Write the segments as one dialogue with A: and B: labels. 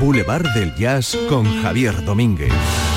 A: Boulevard del Jazz con Javier Domínguez.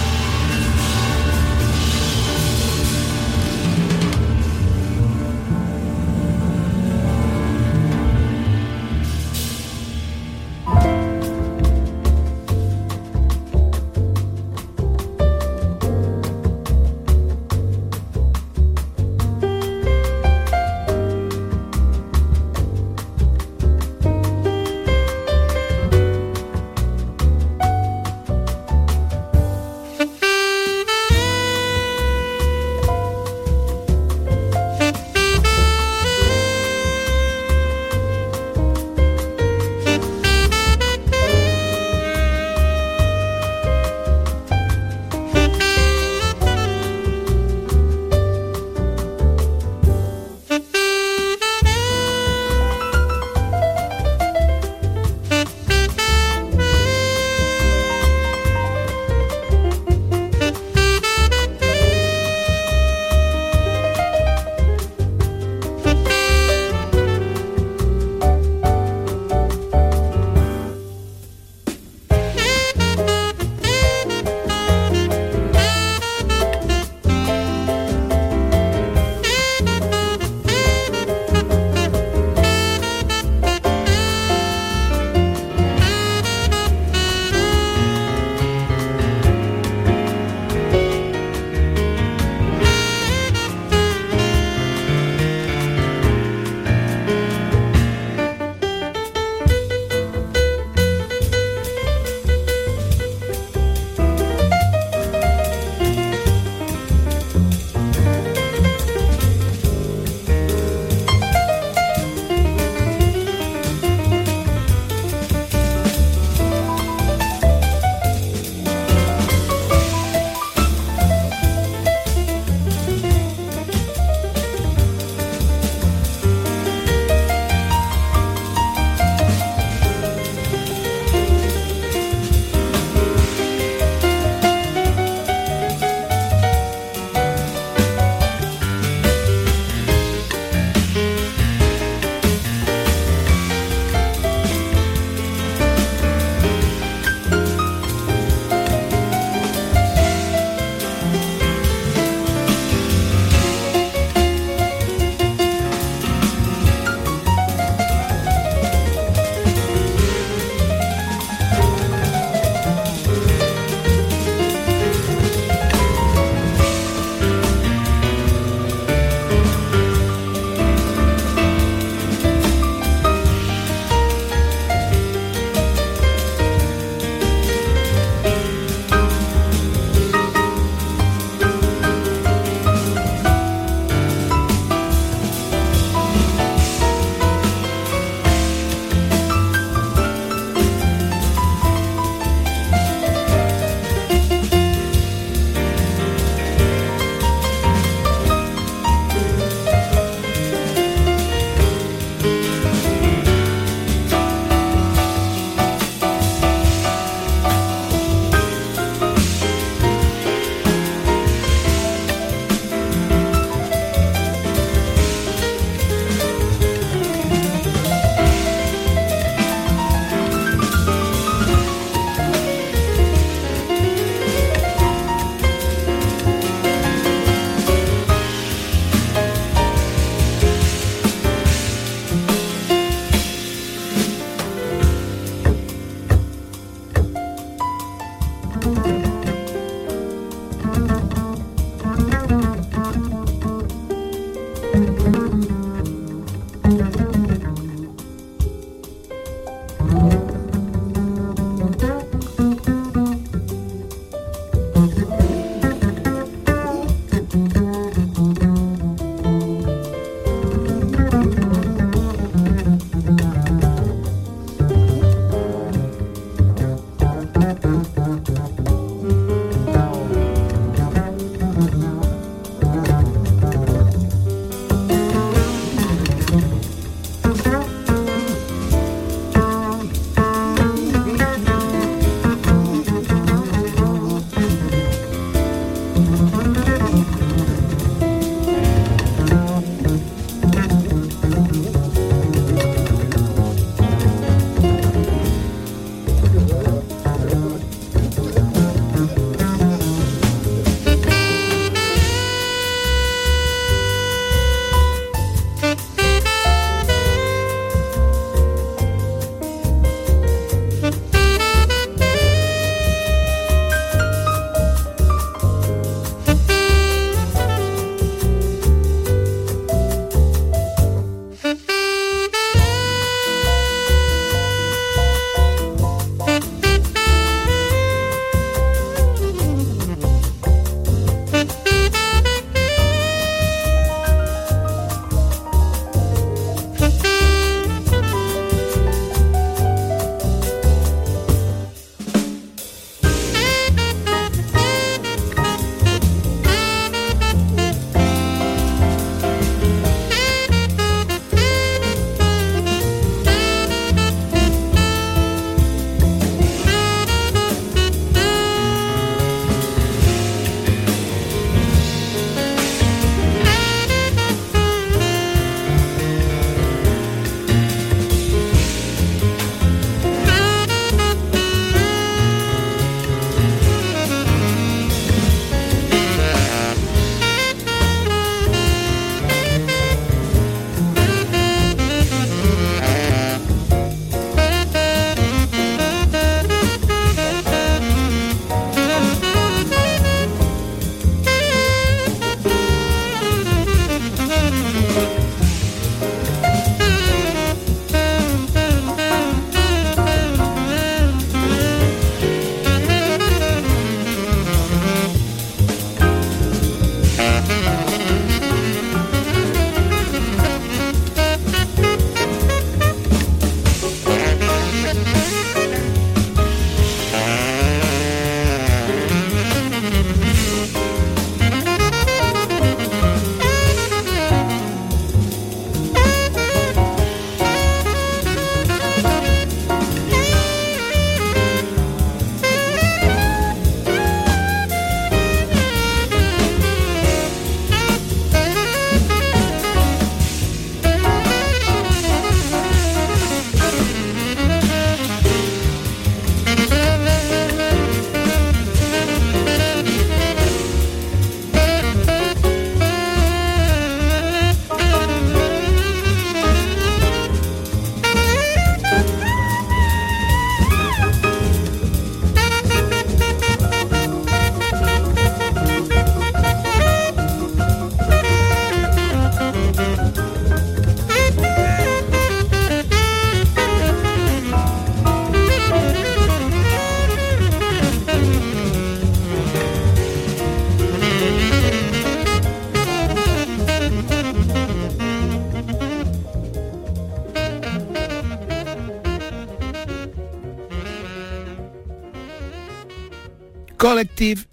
B: Collective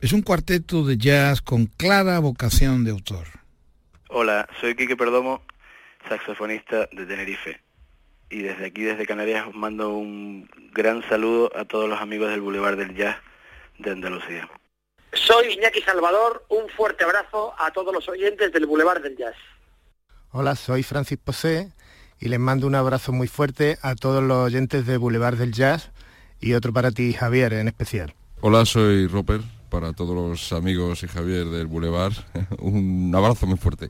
B: es un cuarteto de jazz con clara vocación de autor.
C: Hola, soy Quique Perdomo, saxofonista de Tenerife. Y desde aquí, desde Canarias, os mando un gran saludo a todos los amigos del Boulevard del Jazz de Andalucía.
D: Soy Iñaki Salvador, un fuerte abrazo a todos los oyentes del Boulevard del Jazz.
E: Hola, soy Francis Posé y les mando un abrazo muy fuerte a todos los oyentes de Boulevard del Jazz y otro para ti, Javier, en especial.
F: Hola, soy Roper, para todos los amigos y Javier del Boulevard, un abrazo muy fuerte.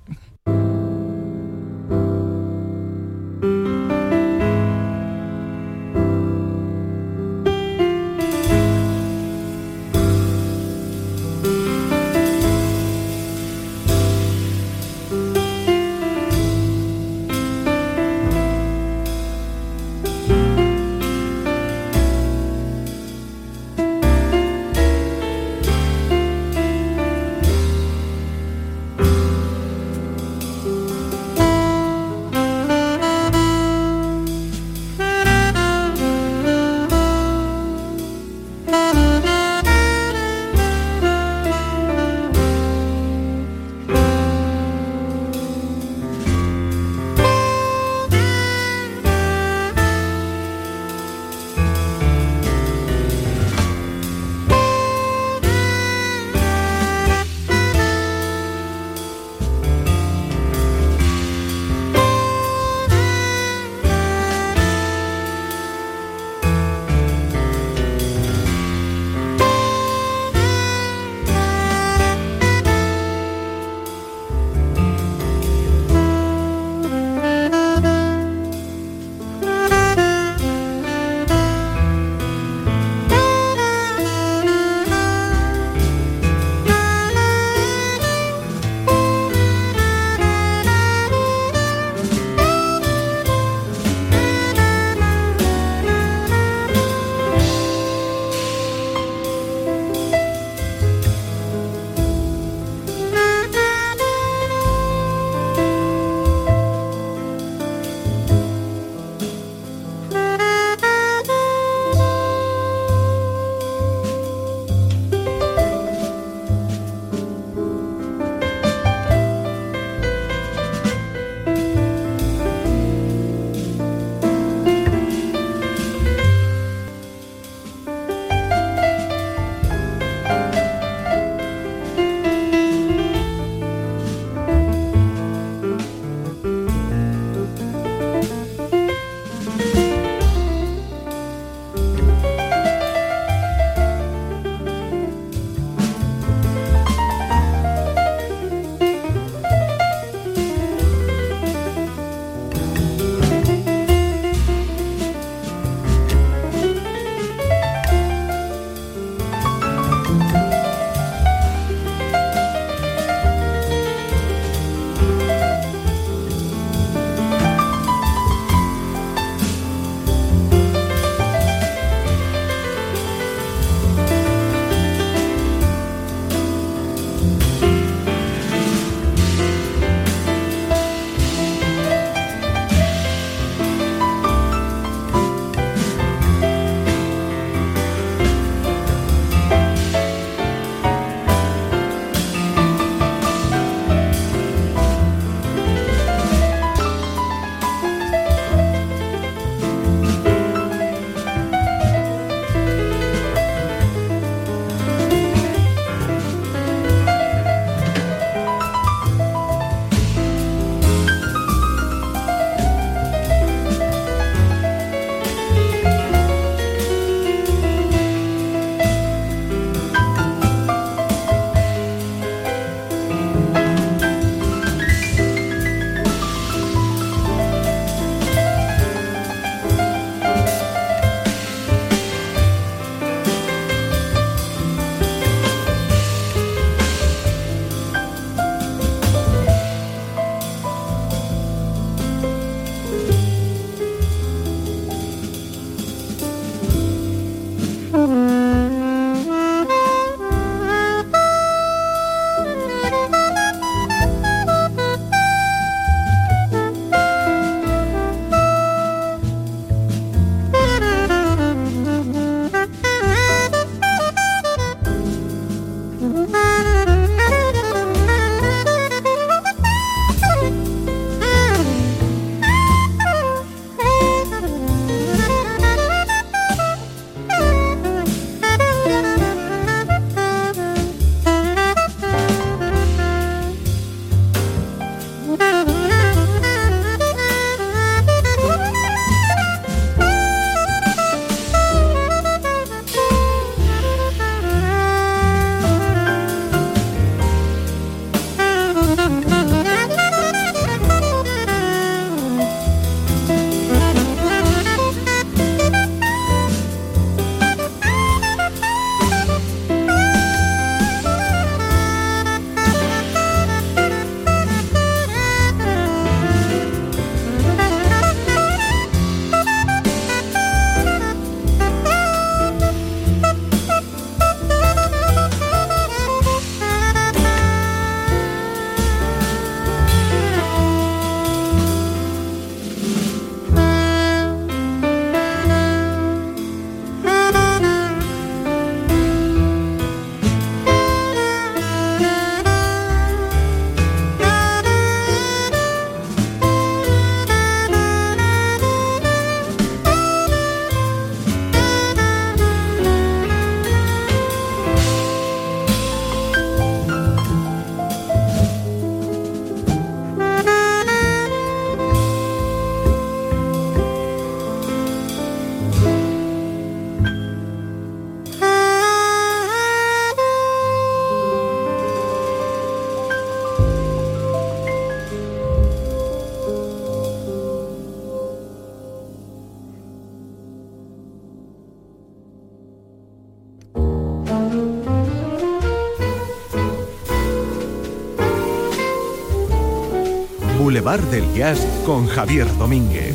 A: Boulevard del Jazz con Javier Domínguez.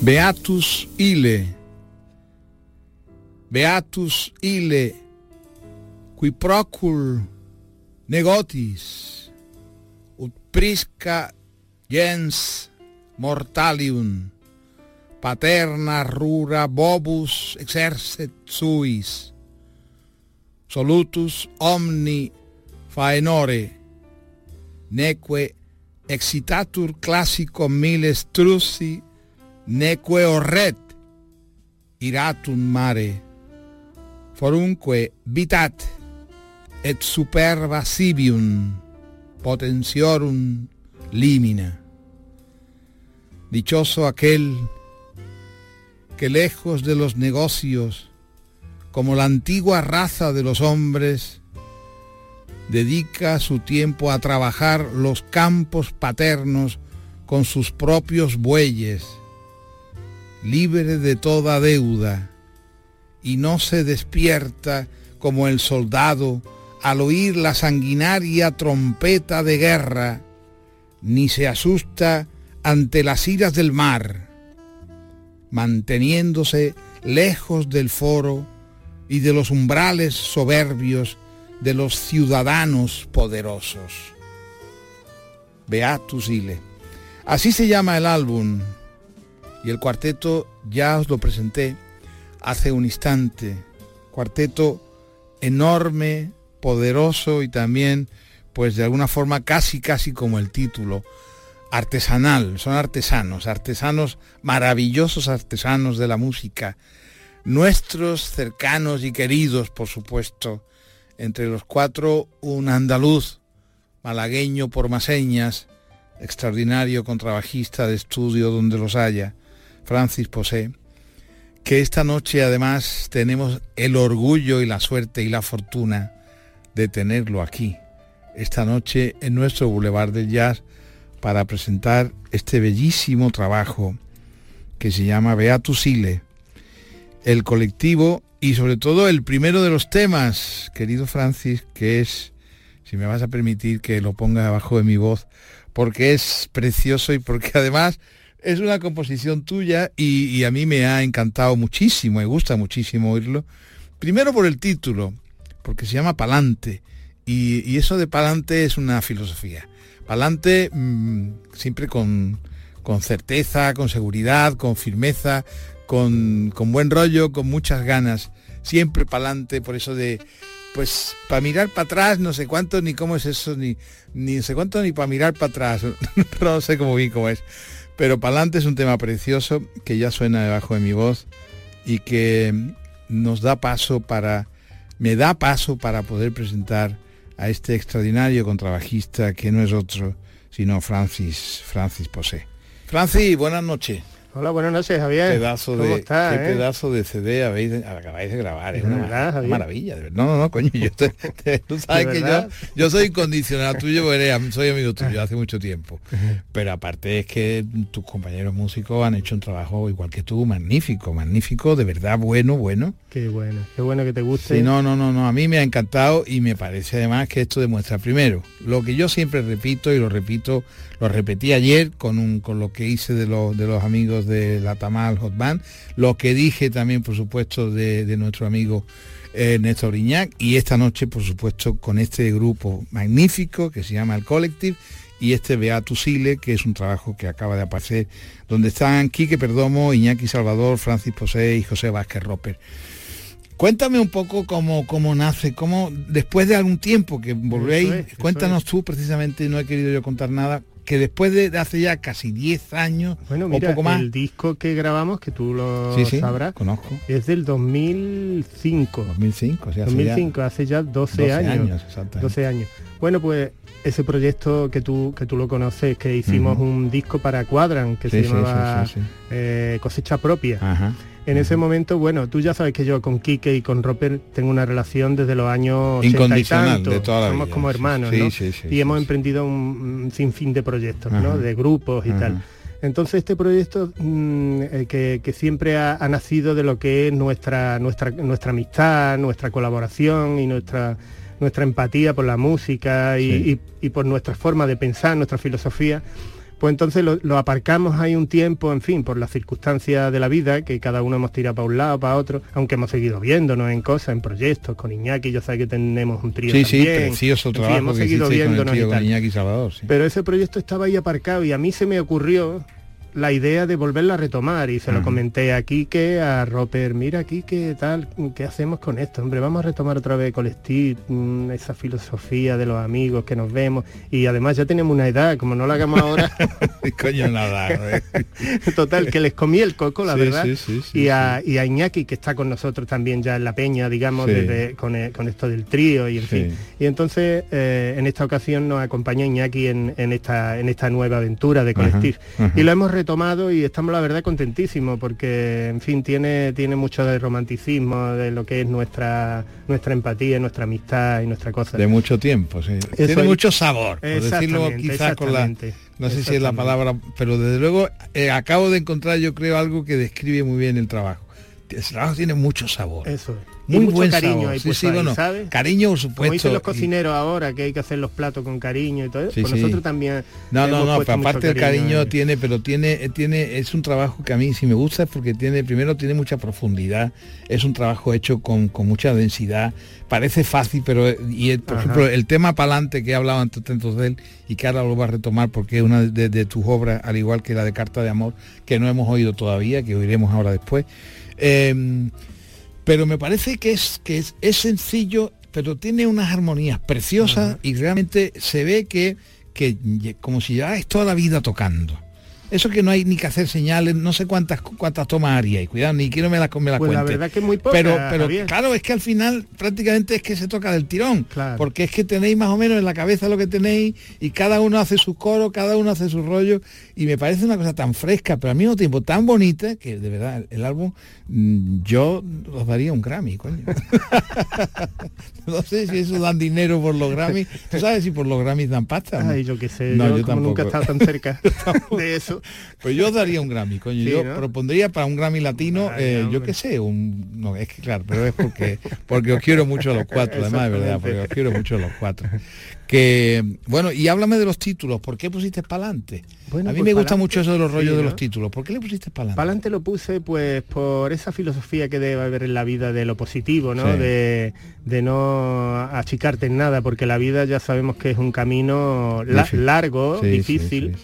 B: Beatus Ile. Beatus Ile. Qui procul negotis. Ut prisca gens mortalium. Paterna rura bobus exercet suis. Solutus omni faenore. Neque excitatur classico miles trussi neque orret iratum mare forunque vitat et superba sibium potentiorum limina dichoso aquel que lejos de los negocios como la antigua raza de los hombres dedica su tiempo a trabajar los campos paternos con sus propios bueyes libre de toda deuda, y no se despierta como el soldado al oír la sanguinaria trompeta de guerra, ni se asusta ante las iras del mar, manteniéndose lejos del foro y de los umbrales soberbios de los ciudadanos poderosos. Beatus Ile. Así se llama el álbum y el cuarteto ya os lo presenté hace un instante. Cuarteto enorme, poderoso y también, pues de alguna forma casi, casi como el título, artesanal. Son artesanos, artesanos maravillosos, artesanos de la música. Nuestros cercanos y queridos, por supuesto. Entre los cuatro, un andaluz, malagueño por maseñas, extraordinario contrabajista de estudio donde los haya Francis Posé, que esta noche además tenemos el orgullo y la suerte y la fortuna de tenerlo aquí, esta noche en nuestro Boulevard del Jazz, para presentar este bellísimo trabajo que se llama Beatus Ile, el colectivo y sobre todo el primero de los temas, querido Francis, que es, si me vas a permitir que lo ponga abajo de mi voz, porque es precioso y porque además es una composición tuya y, a mí me ha encantado muchísimo, me gusta muchísimo oírlo. Primero por el título, porque se llama Palante. Y, eso de Palante es una filosofía. Palante mm, siempre con, con, certeza, con seguridad, con firmeza, con, con buen rollo, con muchas ganas. Siempre Palante, por eso de pues para mirar para atrás, no sé cuánto, ni cómo es eso, ni, ni sé cuánto, ni para mirar para atrás. no sé cómo bien cómo es. Pero Palante es un tema precioso que ya suena debajo de mi voz y que nos da paso para, me da paso para poder presentar a este extraordinario contrabajista que no es otro sino Francis, Francis Posé. Francis, buenas noches.
E: Hola, buenas noches, Javier.
B: Pedazo de, qué eh? pedazo de CD habéis, acabáis de grabar. Es una, maravilla. No, no, no, coño. Yo tú sabes que yo, yo soy incondicional tuyo, soy amigo tuyo hace mucho tiempo. Pero aparte es que tus compañeros músicos han hecho un trabajo igual que tú, magnífico, magnífico, de verdad bueno, bueno.
E: Qué bueno, qué bueno que te guste.
B: Sí, no, no, no, no. A mí me ha encantado y me parece además que esto demuestra primero lo que yo siempre repito y lo repito, lo repetí ayer con, un, con lo que hice de, de los amigos de la Tamal Hot Band, lo que dije también, por supuesto, de, nuestro amigo eh, Néstor Iñac y esta noche, por supuesto, con este grupo magnífico que se llama El Collective y este Beatus Sile, que es un trabajo que acaba de aparecer, donde están Quique Perdomo, Iñaki Salvador, Francis Posé y José Vázquez Roper. Cuéntame un poco cómo, cómo nace, cómo después de algún tiempo que volvéis, cuéntanos tú precisamente, no he querido yo contar nada, que después de, hace ya casi 10 años
E: bueno, mira, poco más. El disco que grabamos, que tú lo sabrás,
B: conozco.
E: es del 2005.
B: 2005,
E: hace 2005, ya, hace ya 12, años. 12 años. Bueno, pues ese proyecto que tú que tú lo conoces, que hicimos un disco para Cuadran, que se llamaba eh, Cosecha Propia. Ajá en ese momento, bueno, tú ya sabes que yo con Quique y con Roper tengo una relación desde los años
B: incondicional de
E: toda Somos como hermanos, ¿no? y hemos emprendido un, sinfín de proyectos, ¿no? De grupos y tal. Entonces este proyecto mm, eh, que, siempre ha, nacido de lo que es nuestra, nuestra, nuestra amistad, nuestra colaboración y nuestra, nuestra empatía por la música y por nuestra forma de pensar, nuestra filosofía, pues entonces lo, aparcamos ahí un tiempo, en fin, por las circunstancias de la vida, que cada uno hemos tirado para un lado, para otro, aunque hemos seguido viéndonos en cosas, en proyectos, con Iñaki, yo sé que tenemos un trío
B: sí, también. Sí, precioso trabajo hemos seguido viéndonos con, Iñaki Salvador.
E: Pero ese proyecto estaba ahí aparcado y a mí se me ocurrió la idea de volverla a retomar y se lo comenté a Quique, a Roper, mira Quique, tal, ¿qué hacemos con esto? Hombre, vamos a retomar otra vez Colestit, mm, esa filosofía de los amigos que nos vemos y además ya tenemos una edad, como no la hagamos ahora.
B: Coño, nada.
E: Total, que les comí el coco, la verdad. y, a, Iñaki, que está con nosotros también ya en la peña, digamos, con, esto del trío y en fin. Y entonces, eh, en esta ocasión nos acompaña Iñaki en, esta, en esta nueva aventura de Colestit. Y lo hemos tomado y estamos la verdad contentísimos porque en fin tiene, tiene mucho de romanticismo de lo que es nuestra nuestra empatía, nuestra amistad y nuestra cosa.
B: De mucho tiempo, sí. tiene mucho sabor, por decirlo quizás con la no sé si es la palabra, pero desde luego eh, acabo de encontrar yo creo algo que describe muy bien el trabajo. El trabajo tiene mucho sabor.
E: Eso
B: muy mucho buen
E: cariño
B: ahí, sí, bueno, Cariño, por supuesto. Como
E: dicen los cocineros ahora, que hay que hacer los platos con cariño y todo eso, pues nosotros también.
B: No, no, no, aparte del cariño tiene, pero tiene, tiene, es un trabajo que a mí sí me gusta es porque tiene, primero tiene mucha profundidad, es un trabajo hecho con, mucha densidad, parece fácil, pero y por ejemplo el tema pa'lante que he hablado antes de él y que ahora lo va a retomar porque es una de, tus obras, al igual que la de Carta de Amor, que no hemos oído todavía, que oiremos ahora después. Eh, pero me parece que es, que es, sencillo, pero tiene unas armonías preciosas y realmente se ve que, que como si es toda la vida tocando. Eso que no hay ni que hacer señales, no sé cuántas cuántas tomas haría y cuidado, ni quiero me las me la pues
E: La verdad que es muy poca,
B: Pero, pero claro, es que al final prácticamente es que se toca del tirón. Porque es que tenéis más o menos en la cabeza lo que tenéis y cada uno hace su coro, cada uno hace su rollo. Y me parece una cosa tan fresca, pero al mismo tiempo tan bonita, que de verdad el, álbum mm, yo os daría un Grammy, coño. no sé si eso dan dinero por los Grammy. ¿Tú sabes si por los Grammys dan pasta?
E: Ay, yo qué sé, no, yo, como nunca he estado tan cerca de eso.
B: Pues yo daría un Grammy, coño. yo propondría para un Grammy latino, eh, yo qué sé, un. No, es que claro, pero es porque, porque os quiero mucho a los cuatro, además de verdad, porque os quiero mucho a los cuatro. Que, bueno, y háblame de los títulos, ¿por qué pusiste para adelante? a mí pues me gusta mucho eso de los rollos de los títulos. ¿Por qué le pusiste para adelante?
E: Para adelante lo puse pues por esa filosofía que debe haber en la vida de lo positivo, ¿no? De, no achicarte en nada, porque la vida ya sabemos que es un camino largo, difícil,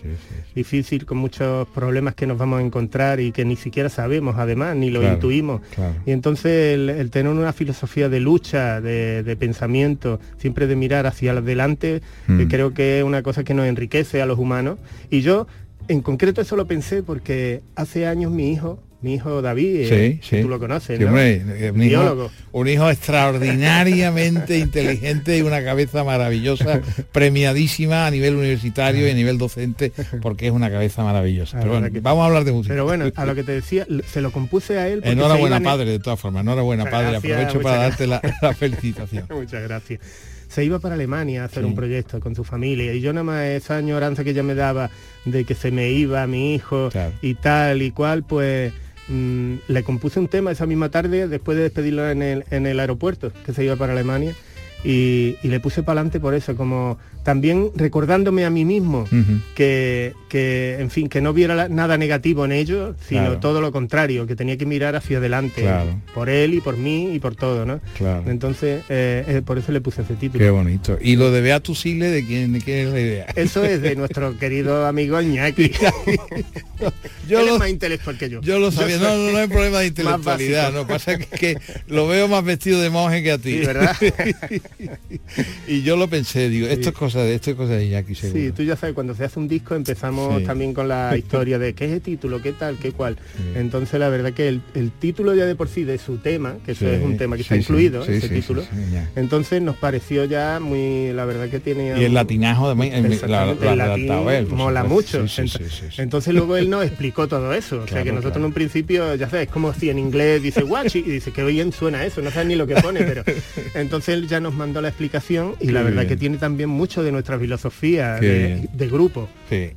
E: difícil, con muchos problemas que nos vamos a encontrar y que ni siquiera sabemos además, ni lo intuimos. Y entonces el, tener una filosofía de lucha, de, pensamiento, siempre de mirar hacia adelante, mm. creo que es una cosa que nos enriquece a los humanos. Y yo en concreto eso lo pensé porque hace años mi hijo, mi hijo David, eh, tú lo conoces, ¿no?
B: un, Biólogo. Hijo, un hijo extraordinariamente inteligente y una cabeza maravillosa, premiadísima a nivel universitario y a nivel docente, porque es una cabeza maravillosa. Pero bueno, vamos a hablar de música.
E: Pero bueno, a lo que te decía, se lo compuse a él.
B: Enhorabuena padre, de todas formas, enhorabuena padre, aprovecho para darte la, la felicitación.
E: muchas gracias se iba para Alemania a hacer un proyecto con su familia y yo nada más esa añoranza que ella me daba de que se me iba mi hijo y tal y cual, pues mm, le compuse un tema esa misma tarde después de despedirlo en el, en el aeropuerto, que se iba para Alemania y, le puse para adelante por eso, como también recordándome a mí mismo que, en fin, que no viera nada negativo en ello, sino todo lo contrario, que tenía que mirar hacia adelante, por él y por mí y por todo, ¿no? Entonces, eh, eh, por eso le puse ese título.
B: Qué bonito. ¿Y lo de Beatus Sile, de quién, de quién es la idea?
E: Eso es de nuestro querido amigo Iñaki. yo Él lo, es más intelectual que yo.
B: Yo lo sabía, no, no, hay problema de intelectualidad, no, pasa que, que, lo veo más vestido de monje que a ti.
E: ¿verdad?
B: y yo lo pensé, digo, esto es cosa de esto es cosa de Iñaki seguro.
E: Sí, tú ya sabes, cuando se hace un disco empezamos también con la historia de qué es el título, qué tal, qué cual. Entonces la verdad que el, título ya de por sí de su tema, que eso es un tema que está incluido, ese título, entonces nos pareció ya muy, la verdad que tiene...
B: Y el latinajo también,
E: el mola mucho. Entonces luego él nos explicó todo eso. O sea que nosotros en un principio, ya sabes, como si en inglés dice guachi y dice que bien suena eso, no sabes ni lo que pone, pero entonces él ya nos mandó la explicación y la verdad que tiene también mucho de nuestra filosofía de, grupo.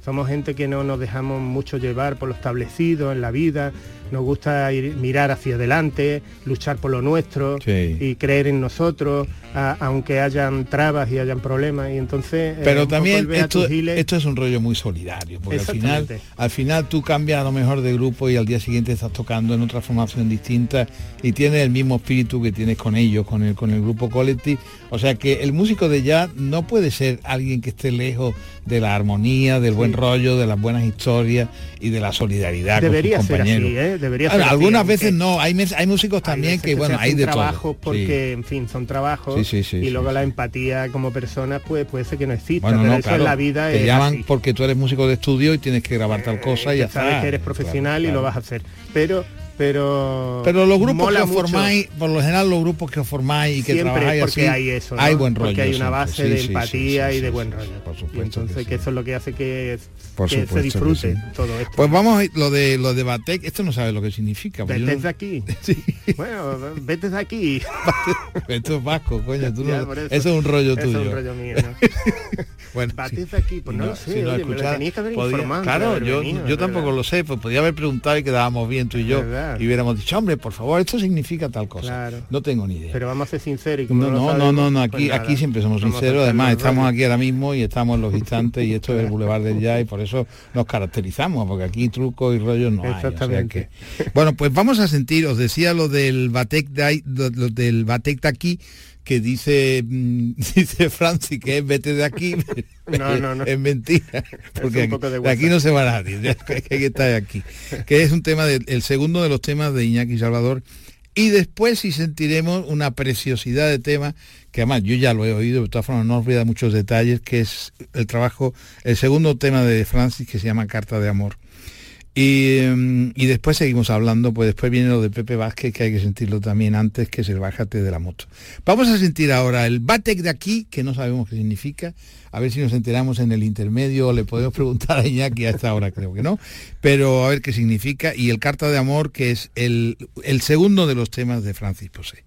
E: Somos gente que no nos dejamos mucho llevar por lo establecido en la vida, nos gusta ir, mirar hacia adelante, luchar por lo nuestro y creer en nosotros, aunque hayan trabas y hayan problemas. Y entonces.
B: Eh, Pero también esto, esto, es un rollo muy solidario, porque al final, al final tú cambias a lo mejor de grupo y al día siguiente estás tocando en otra formación distinta y tienes el mismo espíritu que tienes con ellos, con el, con el grupo Collective. O sea que el músico de jazz no puede ser alguien que esté lejos de la armonía, del buen rollo, de las buenas historias y de la solidaridad
E: Debería
B: con sus compañeros.
E: Ser así, ¿eh? Debería
B: ser algunas veces no, hay, hay músicos también que, bueno, hay de
E: trabajos porque, en fin, son trabajos y luego la empatía como persona pues puede ser que no exista, bueno, no, claro, la vida
B: te llaman porque tú eres músico de estudio y tienes que grabar tal cosa y ya
E: sabes que eres profesional y lo vas a hacer. Pero pero
B: pero los grupos que formáis por lo general los grupos que formáis y que
E: Siempre
B: trabajáis
E: porque hay eso
B: hay buen rollo
E: porque hay una base de empatía y de buen rollo. Por supuesto entonces que, eso es lo que hace que, se disfrute todo esto.
B: Pues vamos lo de lo de Batec esto no sabe lo que significa
E: pues vete de aquí. Bueno vete de aquí.
B: Esto es vasco coño tú no, eso, es un rollo tuyo
E: es un rollo mío bueno Batec de aquí pues no, lo sé si oye, me lo que haber informado
B: claro yo, yo tampoco lo sé pues podía haber preguntado y quedábamos bien tú y yo y hubiéramos dicho, hombre, por favor, esto significa tal cosa. No tengo ni idea.
E: Pero vamos a ser sinceros.
B: Y no, no, no, no, aquí, pues aquí siempre somos sinceros. Además, estamos aquí ahora mismo y estamos en los instantes y esto es el Boulevard del Ya y por eso nos caracterizamos, porque aquí truco y rollos no
E: Exactamente.
B: hay. bueno, pues vamos a sentir, os decía lo del Batek, lo, del Batek aquí que dice mm, dice Francis que es vete de aquí no, no, no. es mentira porque de aquí, no se va nadie hay que estar aquí. Que es un tema del el segundo de los temas de Iñaki Salvador. Y después sí sentiremos una preciosidad de tema que además yo ya lo he oído de todas formas no olvida muchos detalles que es el trabajo el segundo tema de Francis que se llama Carta de Amor Em, y, después seguimos hablando, pues después viene lo de Pepe Vázquez, que hay que sentirlo también antes, que es el bájate de la moto. Vamos a sentir ahora el Batec de aquí, que no sabemos qué significa, a ver si nos enteramos en el intermedio, le podemos preguntar a Iñaki a esta hora, creo que no, pero a ver qué significa, y el Carta de Amor, que es el, el segundo de los temas de Francis Posé.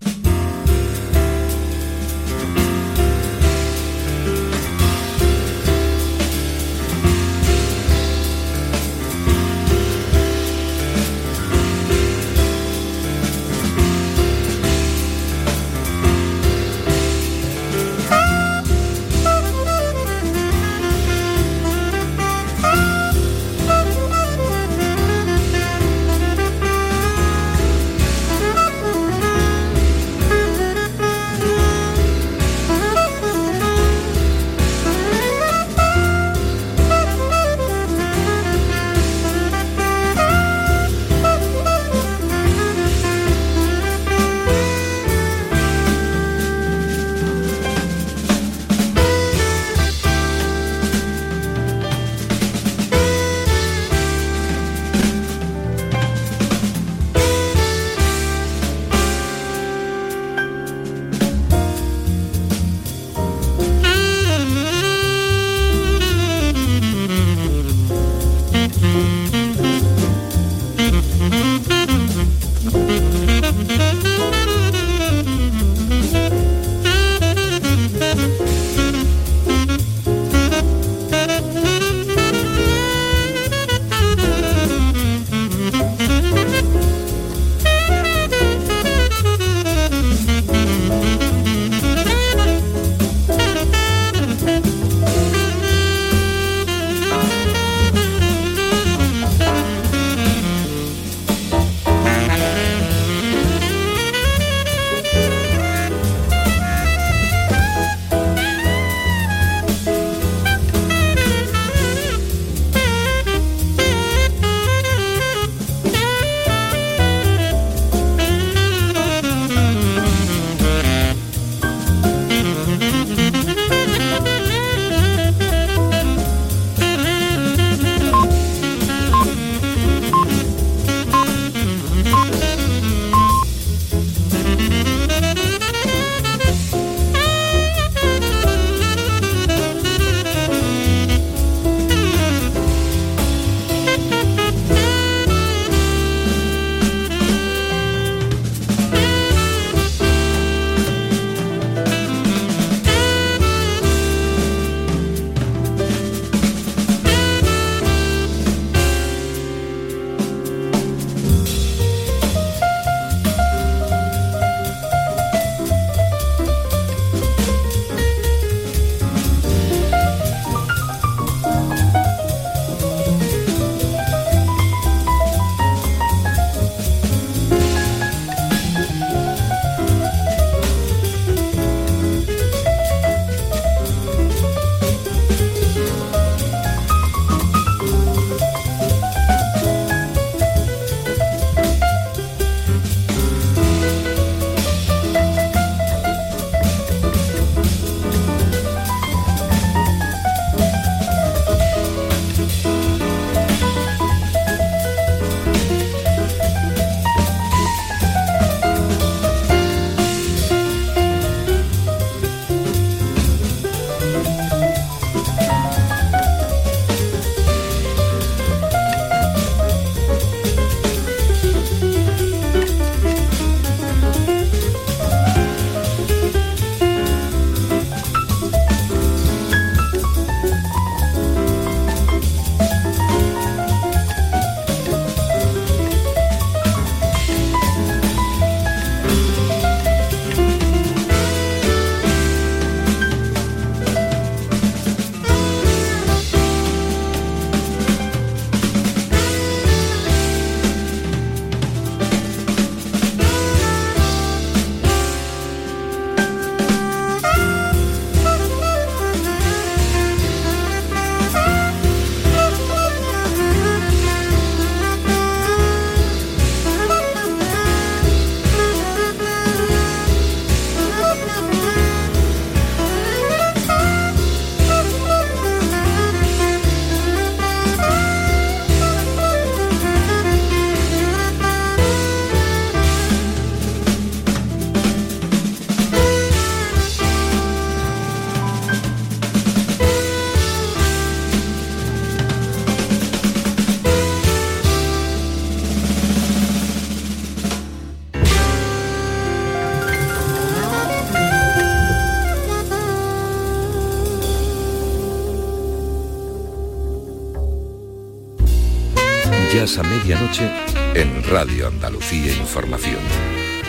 G: Medianoche en Radio Andalucía Información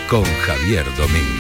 G: con Javier Domínguez.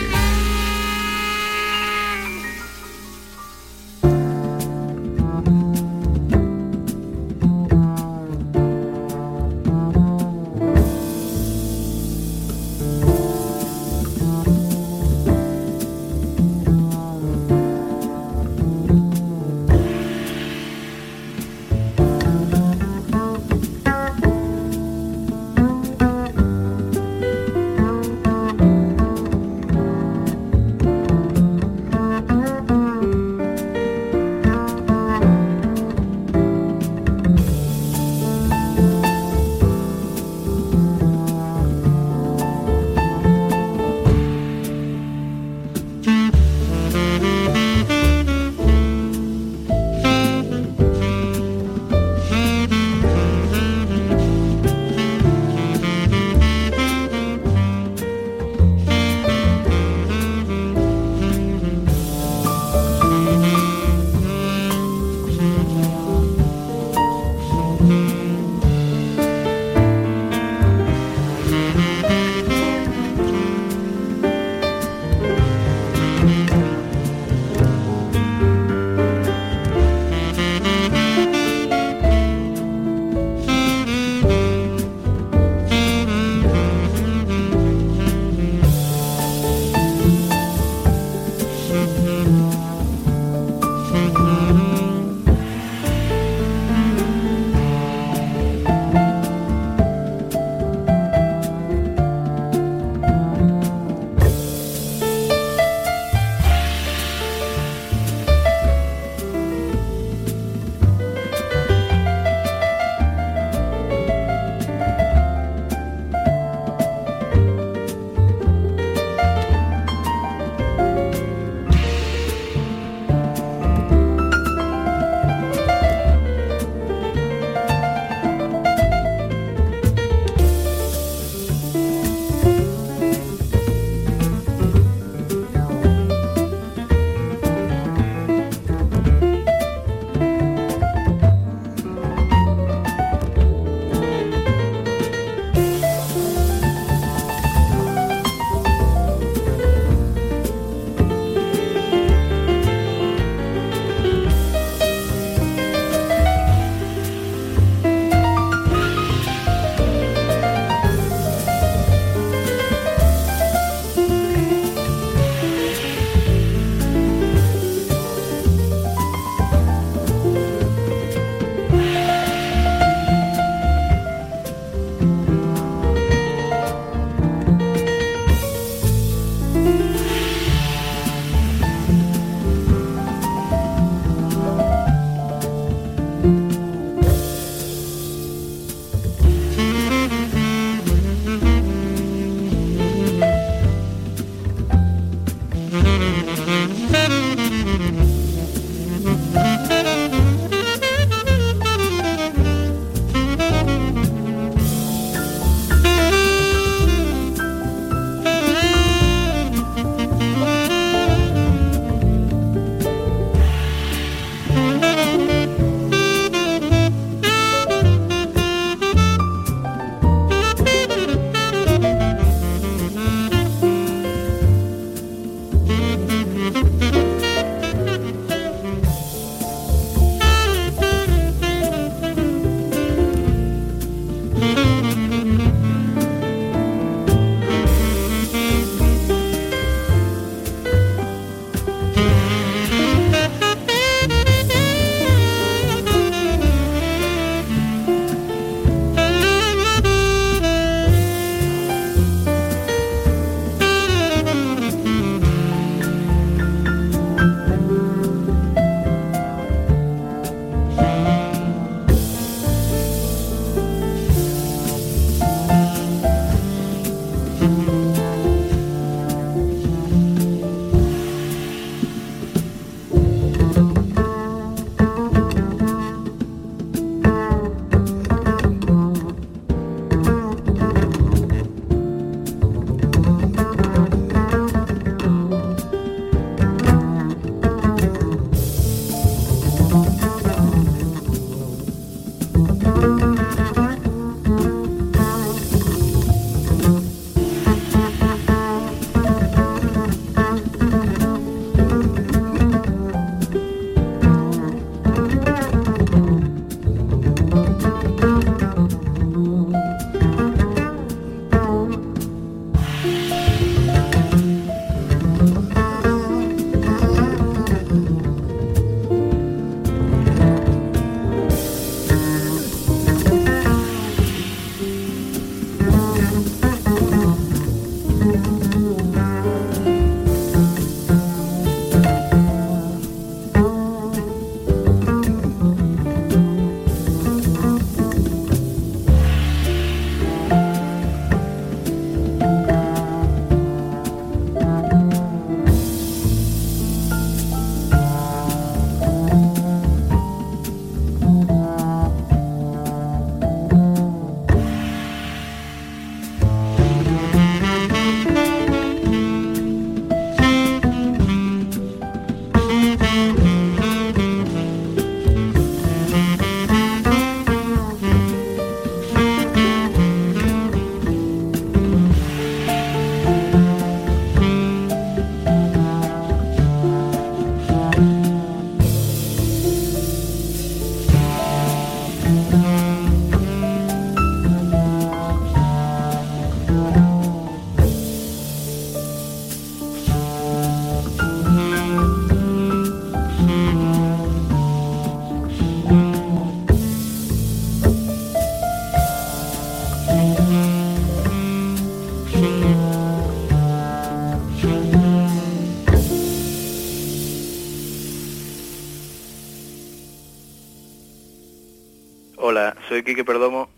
C: Quique Perdomo,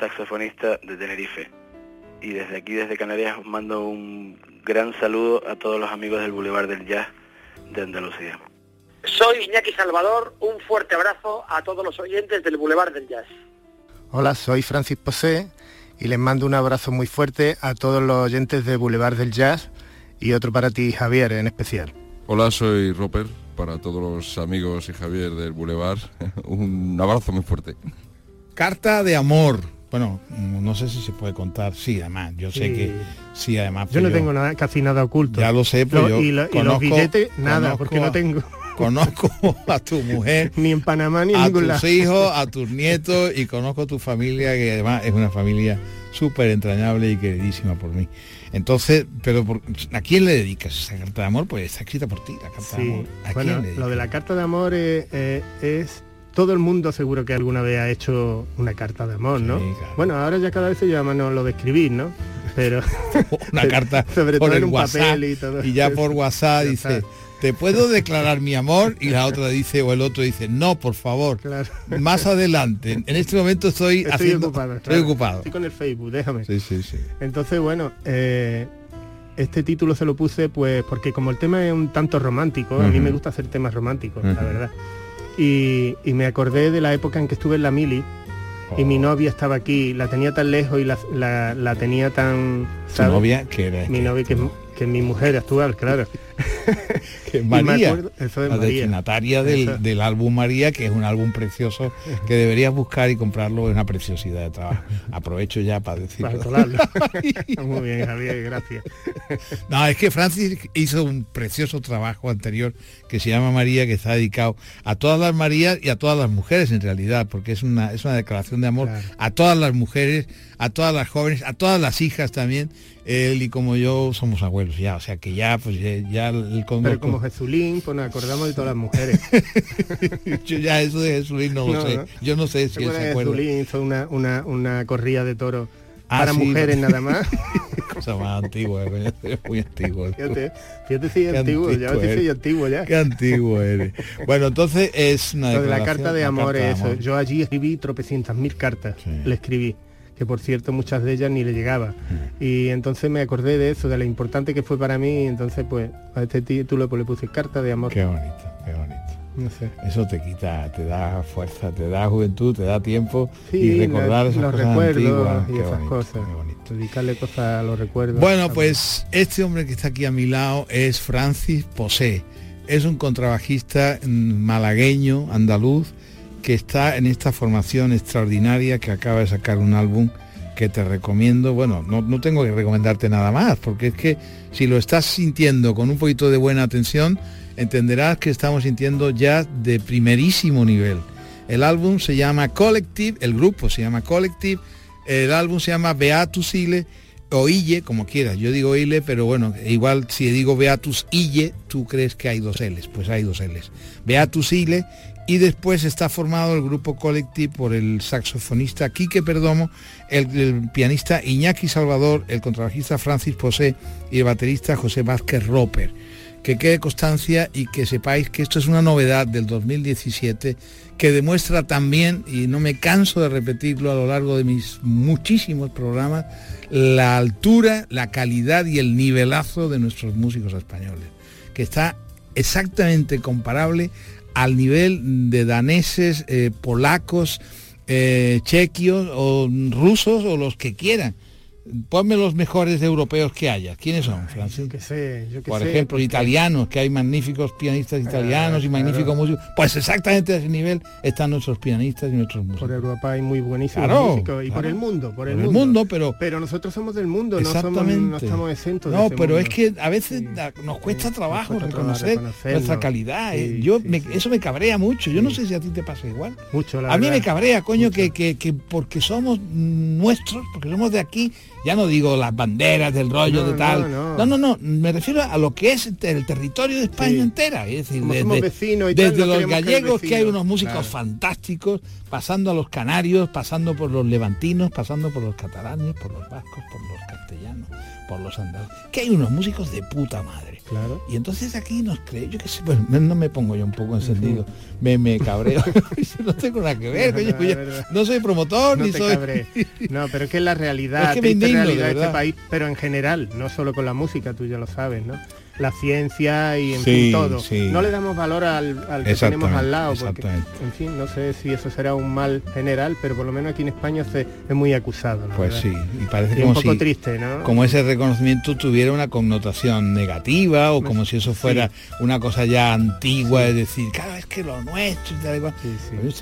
C: saxofonista de Tenerife. Y desde aquí, desde Canarias, os mando un gran saludo a todos los amigos del Boulevard del Jazz de Andalucía.
D: Soy Iñaki Salvador, un fuerte abrazo a todos los oyentes del Boulevard del Jazz.
E: Hola, soy Francis Posé y les mando un abrazo muy fuerte a todos los oyentes del Boulevard del Jazz y otro para ti, Javier, en especial.
F: Hola, soy Roper, para todos los amigos y Javier del Boulevard, un abrazo muy fuerte.
B: Carta de amor. Bueno, no sé si se puede contar. Sí, además, yo sé que sí, además.
E: Yo no tengo nada, casi nada oculto.
B: Ya lo sé, pero
E: y, los billetes, nada, porque no tengo.
B: Conozco a tu mujer,
E: ni en Panamá ni en
B: a
E: ningún
B: tus hijos, a tus nietos y conozco a tu familia, que además es una familia súper entrañable y queridísima por mí. Entonces, pero ¿a quién le dedicas esa carta de amor? Pues está escrita por ti, la carta de amor. ¿A
E: bueno,
B: quién
E: lo de la carta de amor es todo el mundo seguro que alguna vez ha hecho una carta de amor, ¿no? Bueno, ahora ya cada vez se llama no lo de escribir, ¿no? Pero
B: una carta sobre todo en un papel y todo. Y ya por WhatsApp dice, te puedo declarar mi amor y la otra dice o el otro dice, no, por favor. Más adelante. En este momento estoy, haciendo, ocupado, estoy ocupado.
E: Estoy con el Facebook, déjame.
B: Sí, sí, sí.
E: Entonces, bueno, eh, este título se lo puse pues porque como el tema es un tanto romántico, a mí me gusta hacer temas románticos, la verdad y, me acordé de la época en que estuve en la mili y mi oh. novia estaba aquí, la tenía tan lejos y la, tenía tan...
B: ¿Su novia que era?
E: Mi novia que, que mi mujer actual, claro.
B: María, la destinataria del, álbum María, que es un álbum precioso que deberías buscar y comprarlo, es una preciosidad de trabajo. Aprovecho ya para decirlo.
E: Muy bien, Javier, gracias.
B: No, es que Francis hizo un precioso trabajo anterior que se llama María, que está dedicado a todas las Marías y a todas las mujeres en realidad, porque es una, es una declaración de amor a todas las mujeres, a todas las jóvenes, a todas las hijas también. Él y como yo somos abuelos ya, o sea que ya, pues ya, el
E: Pero como Jesulín, pues nos acordamos de todas las mujeres.
B: yo ya eso de Jesulín no lo sé. Yo no sé si él se acuerda.
E: Jesulín hizo una, una, una corrida de toro ah, para mujeres nada más.
B: Cosa más antigua, muy antiguo.
E: Fíjate, fíjate si es antiguo, ya te soy antiguo ya.
B: Qué antiguo eres. Bueno, entonces es
E: una Lo de la carta de amor, eso. Yo allí escribí tropecientas mil cartas, le escribí que por cierto muchas de ellas ni le llegaba. Mm. Y entonces me acordé de eso, de lo importante que fue para mí, y entonces pues a este título pues, le puse carta de amor.
B: Qué bonito, qué bonito. No sé. Eso te quita, te da fuerza, te da juventud, te da tiempo y recordar esas
E: los
B: cosas
E: recuerdos y esas cosas. Dedicarle cosas a los recuerdos.
B: Bueno, pues este hombre que está aquí a mi lado es Francis Posé. Es un contrabajista mm, malagueño, andaluz, que está en esta formación extraordinaria que acaba de sacar un álbum que te recomiendo. Bueno, no, tengo que recomendarte nada más, porque es que si lo estás sintiendo con un poquito de buena atención, entenderás que estamos sintiendo ya de primerísimo nivel. El álbum se llama Collective, el grupo se llama Collective, el álbum se llama Beatus Ile o Ille, como quieras. Yo digo Ile, pero bueno, igual si digo Beatus Ille, tú crees que hay dos L's, pues hay dos L's. Beatus Ile y después está formado el grupo Collective por el saxofonista Quique Perdomo, el, pianista Iñaki Salvador, el contrabajista Francis Posé y el baterista José Vázquez Roper. Que quede constancia y que sepáis que esto es una novedad del 2017 que demuestra también, y no me canso de repetirlo a lo largo de mis muchísimos programas, la altura, la calidad y el nivelazo de nuestros músicos españoles, que está exactamente comparable al nivel de daneses, eh, polacos, eh, chequios o rusos o los que quieran. Ponme los mejores europeos que haya. ¿Quiénes son, Francis?
E: que sé,
B: Por ejemplo, italianos, que hay magníficos pianistas italianos y magníficos músicos. Pues exactamente a ese nivel están nuestros pianistas y nuestros músicos.
E: Por Europa hay muy buenísimos músicos y por el mundo, por el,
B: mundo. pero
E: pero nosotros somos del mundo, no, somos, no estamos exentos.
B: No, pero es que a veces nos cuesta trabajo reconocer nuestra calidad. ¿eh? Yo eso me cabrea mucho. Yo no sé si a ti te pasa igual.
E: Mucho,
B: A mí me cabrea, coño, que, que, que porque somos nuestros, porque somos de aquí Ya no digo las banderas del rollo de tal. No no. no, me refiero a lo que es el territorio de España entera. Es decir, desde, los gallegos que, hay unos músicos fantásticos, pasando a los canarios, pasando por los levantinos, pasando por los catalanes, por los vascos, por los castellanos, por los andaluces. Que hay unos músicos de puta madre. Claro. Y entonces aquí nos cree, yo que sé, bueno, no me pongo yo un poco encendido, me, me cabreo, no tengo nada que ver, no, soy promotor ni soy.
E: No, pero es que es la realidad, es que realidad de este país, pero en general, no solo con la música, tú ya lo sabes, ¿no? La ciencia y en fin todo. No le damos valor al, que tenemos al lado, porque en fin, no sé si eso será un mal general, pero por lo menos aquí en España se, es muy acusado.
B: Pues sí, y parece
E: como un poco triste, ¿no?
B: Como ese reconocimiento tuviera una connotación negativa o como si eso fuera una cosa ya antigua, es decir, cada vez que lo nuestro y tal igual.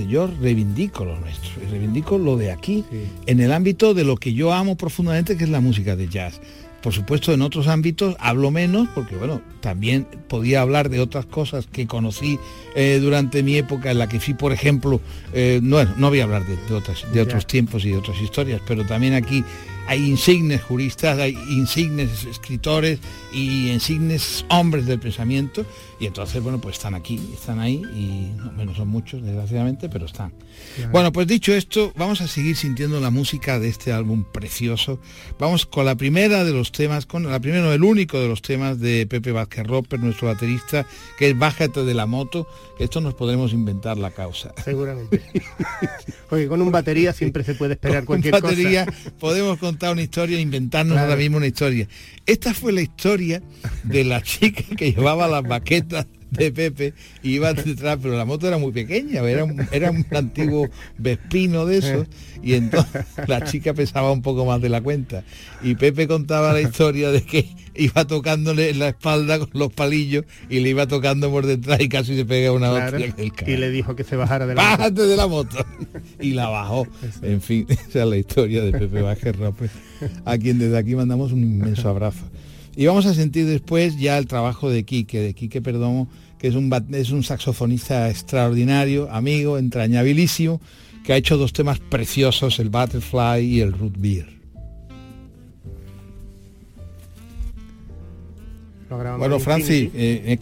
B: yo reivindico lo nuestro, y reivindico lo de aquí, en el ámbito de lo que yo amo profundamente, que es la música de jazz por supuesto, en otros ámbitos hablo menos, porque bueno, también podía hablar de otras cosas que conocí eh, durante mi época en la que fui, por ejemplo, eh, no, no voy a hablar de, de otros tiempos y de otras historias, pero también aquí hay insignes juristas, hay insignes escritores y insignes hombres del pensamiento y entonces, bueno, pues están aquí, están ahí y no, menos son muchos, desgraciadamente, pero están. Bueno, pues dicho esto, vamos a seguir sintiendo la música de este álbum precioso. Vamos con la primera de los temas, con la primera, el único de los temas de Pepe Vázquez Roper, nuestro baterista, que es Bájate de la moto, esto nos podremos inventar la causa.
E: Seguramente. Porque con un batería siempre se puede esperar cualquier
B: batería podemos contar una historia e inventarnos ahora mismo una historia. Esta fue la historia de la chica que llevaba las baquetas de Pepe y iba detrás, pero la moto era muy pequeña, era un, era un antiguo Vespino de esos, y entonces la chica pesaba un poco más de la cuenta. Y Pepe contaba la historia de que iba tocándole en la espalda con los palillos y le iba tocando por detrás y casi se pega una
E: claro, Y le dijo que se bajara de la
B: Bájate de la moto. y la bajó. En fin, esa es la historia de Pepe Vázquez López, a quien desde aquí mandamos un inmenso abrazo. Y vamos a sentir después ya el trabajo de Quique, de Quique Perdomo, que es un, es un saxofonista extraordinario, amigo, entrañabilísimo, que ha hecho dos temas preciosos, el Butterfly y el Root Beer. Bueno, Francis, ¿eh,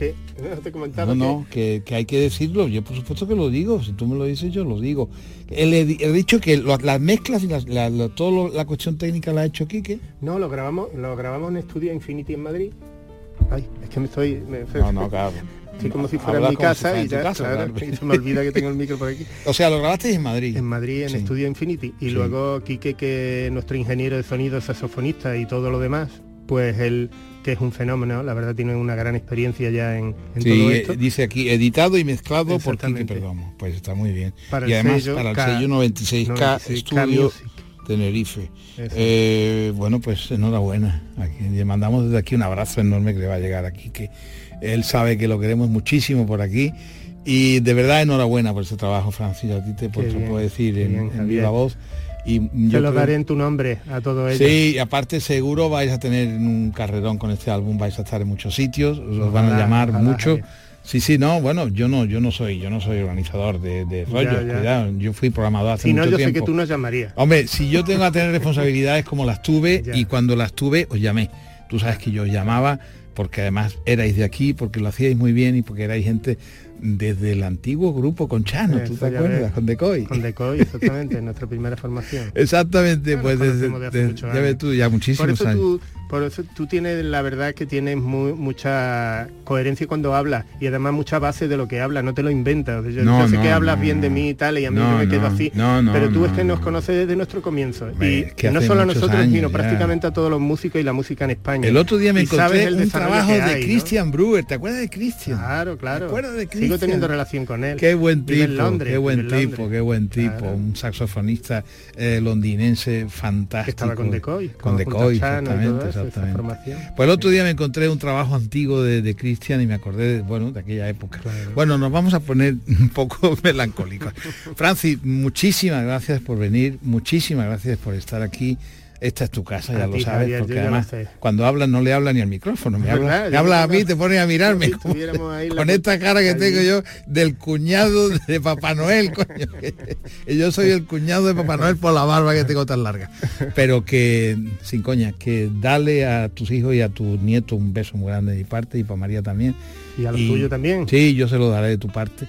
B: ¿eh, ¿qué?
E: ¿Qué?
B: No, no, que, hay que decirlo. Yo por supuesto que lo digo. Si tú me lo dices, yo lo digo. He, dicho que las mezclas y la, toda la cuestión técnica la ha hecho Quique.
E: No, lo grabamos, lo grabamos en Estudio Infinity en Madrid. Ay, es que me estoy...
B: no, no, claro.
E: Estoy como si fuera en mi casa y ya se me olvida que tengo el micro por aquí.
B: O sea, lo grabaste en Madrid.
E: En Madrid, en Estudio Infinity. Y luego Quique, que nuestro ingeniero de sonido, saxofonista y todo lo demás, pues él que es un fenómeno, la verdad tiene una gran experiencia ya en, en todo esto.
B: dice aquí, editado y mezclado por Quique Perdomo. Pues está muy bien. y además para el sello 96K, Estudio Tenerife. Eh, bueno, pues enhorabuena. Aquí, le mandamos desde aquí un abrazo enorme que le va a llegar aquí, que él sabe que lo queremos muchísimo por aquí. Y de verdad enhorabuena por ese trabajo, Francis, a ti te puedo decir en viva voz y
E: yo lo daré en tu nombre a todo ello.
B: Sí, y aparte seguro vais a tener un carrerón con este álbum, vais a estar en muchos sitios, os van a llamar mucho. Sí, sí, no, bueno, yo no, yo no soy, yo no soy organizador de, de rollos, yo fui programador hace
E: si
B: no,
E: yo
B: sé
E: que tú nos llamarías.
B: Hombre, si yo tengo que tener responsabilidades como las tuve y cuando las tuve os llamé. Tú sabes que yo os llamaba porque además erais de aquí, porque lo hacíais muy bien y porque erais gente desde el antiguo grupo Conchano, ¿tú te acuerdas? Con Decoy.
E: Con Decoy, exactamente, nuestra primera formación.
B: Exactamente, pues desde, ya ves tú, ya muchísimos años.
E: Por eso tú tienes, la verdad que tienes mucha coherencia cuando hablas y además mucha base de lo que hablas, no te lo inventas. yo, sé que hablas bien de mí y tal y a mí no, me quedo así, pero tú es que nos conoces desde nuestro comienzo. y que no solo a nosotros, sino prácticamente a todos los músicos y la música en España.
B: El otro día me encontré un trabajo de Christian Brewer, ¿te acuerdas de Christian?
E: Claro, claro. ¿Te acuerdas de Christian? Sigo teniendo relación con él.
B: Qué buen tipo, qué buen tipo, qué buen tipo. Un saxofonista eh, londinense fantástico.
E: estaba con Decoy.
B: Con, Decoy, exactamente, Pues el otro día me encontré un trabajo antiguo de, de Cristian y me acordé, de, bueno, de aquella época. Bueno, nos vamos a poner un poco melancólicos. Francis, muchísimas gracias por venir, muchísimas gracias por estar aquí esta es tu casa, ya lo sabes, porque además cuando hablas no le habla ni al micrófono, me habla, a mí, te pone a mirarme con esta cara que tengo yo del cuñado de Papá Noel, coño. yo soy el cuñado de Papá Noel por la barba que tengo tan larga. Pero que, sin coña, que dale a tus hijos y a tus nietos un beso muy grande de mi parte y para María también.
E: ¿Y a lo tuyo también?
B: Sí, yo se lo daré de tu parte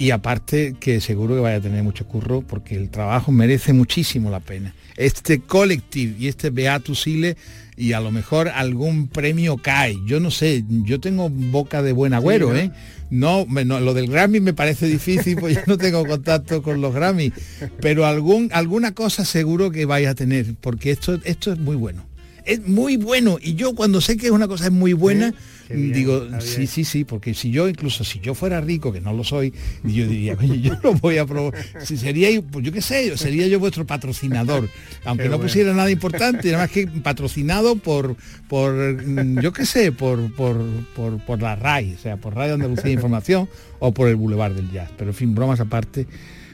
B: y aparte que seguro que vaya a tener mucho curro porque el trabajo merece muchísimo la pena. Este colectivo y este Beatus Sile y a lo mejor algún premio cae. Yo no sé, yo tengo boca de buen agüero, ¿eh? No, lo del Grammy me parece difícil, pues yo no tengo contacto con los Grammy, pero algún, alguna cosa seguro que vaya a tener, porque esto, esto es muy bueno. Es muy bueno y yo cuando sé que una cosa es muy buena, digo, sí, sí, sí, porque si yo incluso si yo fuera rico, que no lo soy, yo diría, oye, yo lo voy a probar. Si sería, pues yo qué sé, sería yo vuestro patrocinador, aunque no pusiera nada importante, nada más que patrocinado por, por yo qué sé, por, por, por, la RAI, o sea, por Radio Andalucía Información o por el Boulevard del Jazz. Pero en fin, bromas aparte.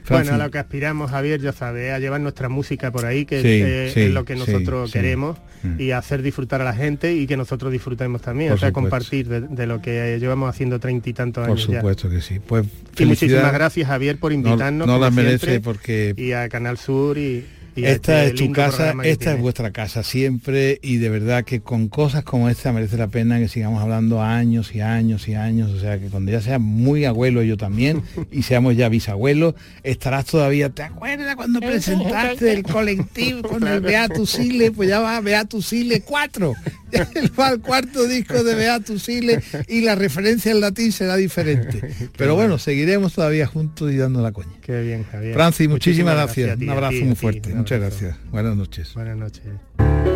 E: Bueno, a lo que aspiramos, Javier, ya sabe, a llevar nuestra música por ahí, que es lo que nosotros queremos, mm. y hacer disfrutar a la gente y que nosotros disfrutemos también, o sea, compartir de, lo que llevamos haciendo treinta y tantos años.
B: Por supuesto que sí. Pues
E: y muchísimas gracias, Javier, por invitarnos.
B: No, las merece porque...
E: Y a Canal Sur y
B: esta este es tu casa, esta es vuestra casa siempre y de verdad que con cosas como esta merece la pena que sigamos hablando años y años y años, o sea que cuando ya sea muy abuelo yo también y seamos ya bisabuelos, estarás todavía, ¿te acuerdas cuando presentaste el colectivo con el Beatus Sile? Pues ya va Beatus Sile 4, el cuarto disco de Beatus Sile y la referencia en latín será diferente. Pero bueno, seguiremos todavía juntos y dando la coña.
E: Qué bien, Javier.
B: Francis, muchísimas, gracias. Un abrazo muy fuerte. Muchas gracias. Buenas noches.
E: Buenas noches.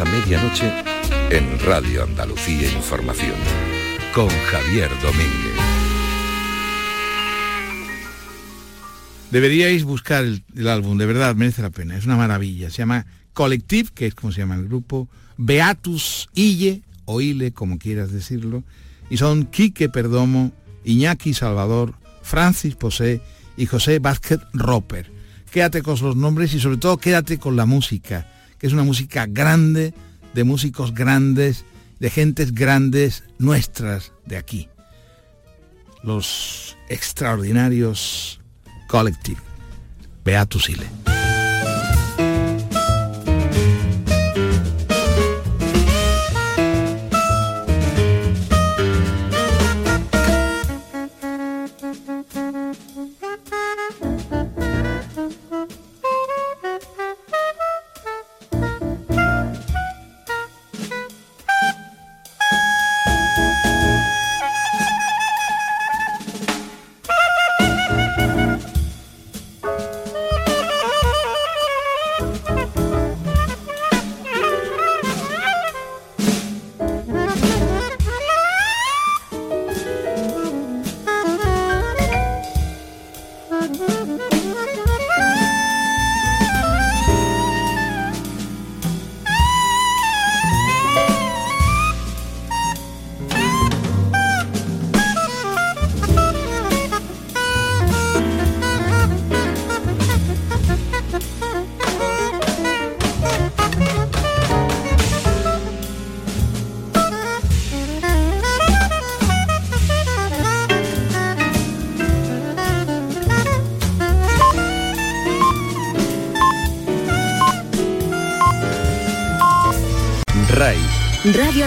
G: A medianoche en Radio Andalucía Información con Javier Domínguez.
B: Deberíais buscar el, álbum, de verdad, merece la pena, es una maravilla. Se llama Collective, que es como se llama el grupo, Beatus Ille, o Ile, como quieras decirlo, y son Quique Perdomo, Iñaki Salvador, Francis Posé y José Vázquez Roper. Quédate con los nombres y sobre todo quédate con la música, es una música grande, de músicos grandes, de gentes grandes nuestras de aquí. Los extraordinarios Collective. Beatus Ile.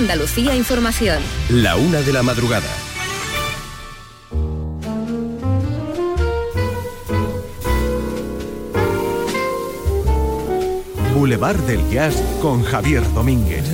H: Andalucía Información.
G: La una de la madrugada.
A: Boulevard del Jazz con Javier Domínguez.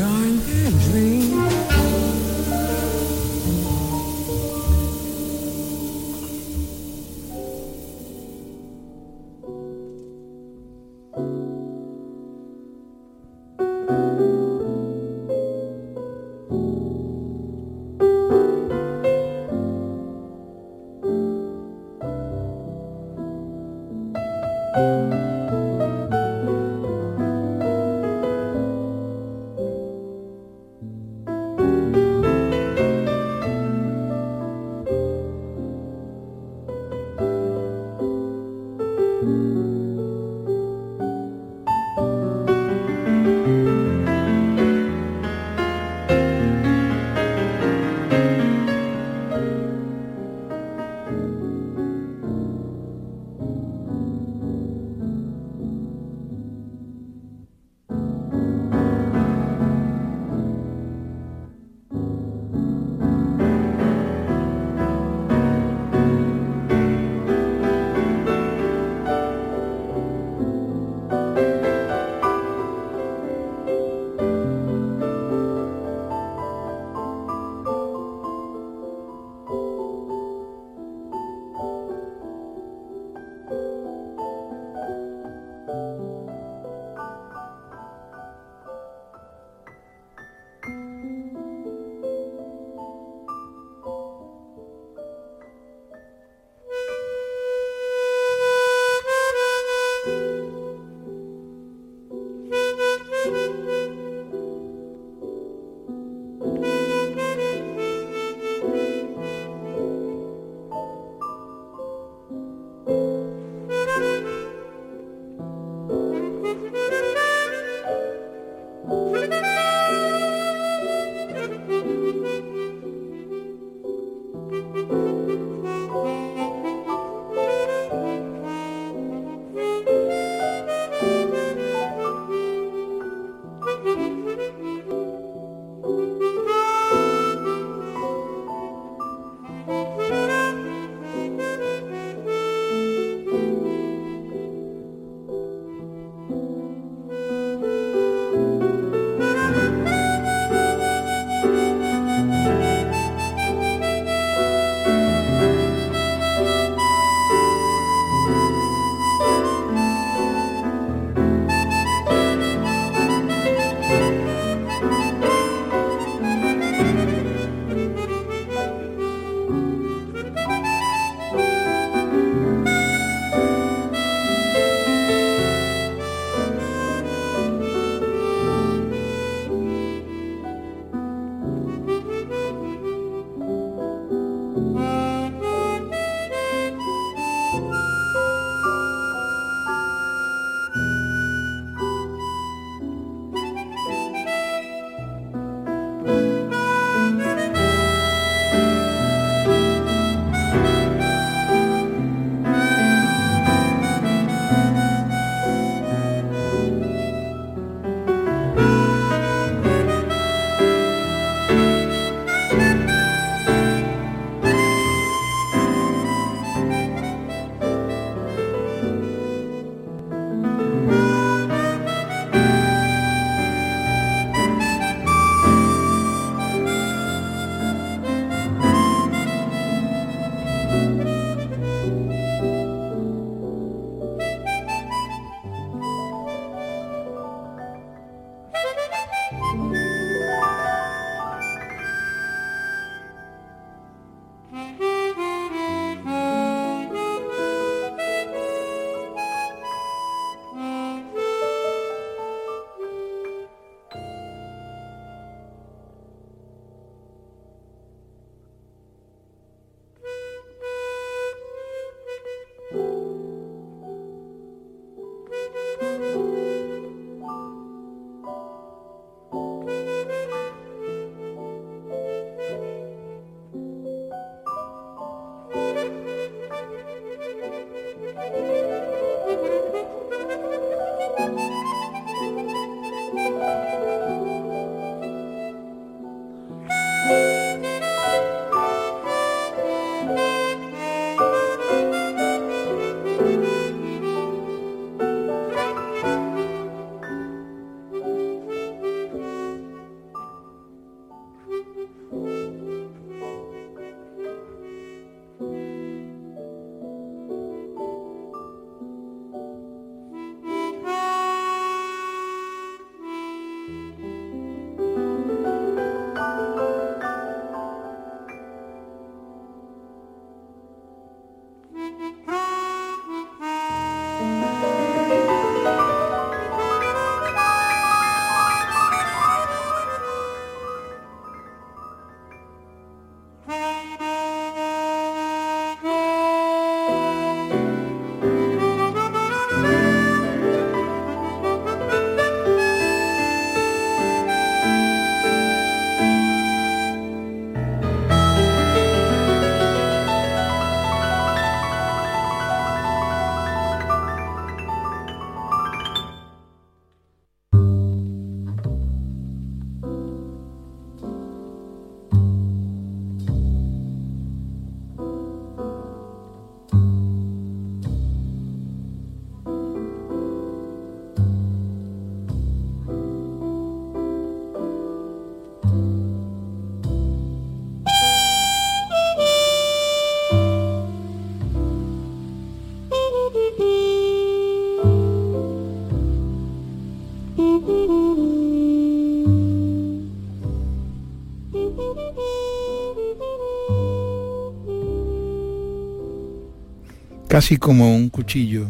B: Casi como un cuchillo,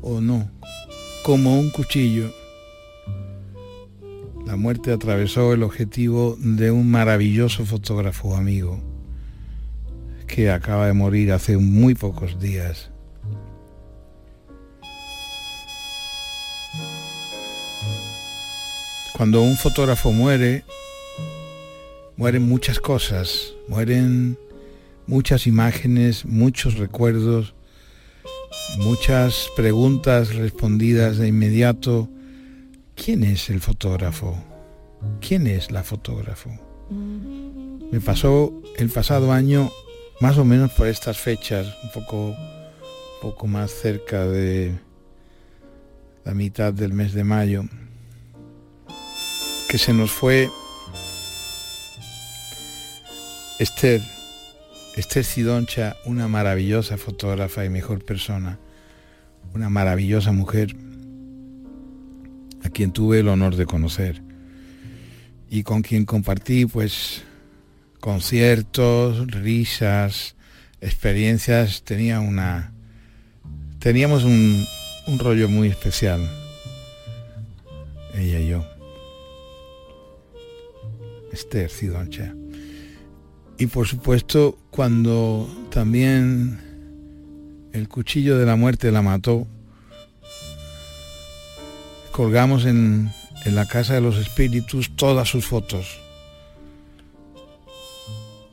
B: o no, como un cuchillo. La muerte atravesó el objetivo de un maravilloso fotógrafo amigo que acaba de morir hace muy pocos días. Cuando un fotógrafo muere, mueren muchas cosas, mueren muchas imágenes, muchos recuerdos, muchas preguntas respondidas de inmediato. ¿Quién es el fotógrafo? ¿Quién es la fotógrafo? Me pasó el pasado año más o menos por estas fechas, un poco, poco más cerca de la mitad del mes de mayo que se nos fue Esther, Esther Sidoncha, una maravillosa fotógrafa y mejor persona, una maravillosa mujer a quien tuve el honor de conocer y con quien compartí pues conciertos, risas, experiencias, tenía una teníamos un, rollo muy especial ella y yo. Esther Cidoncha. Y por supuesto, cuando también el cuchillo de la muerte la mató, colgamos en, en la casa de los espíritus todas sus fotos.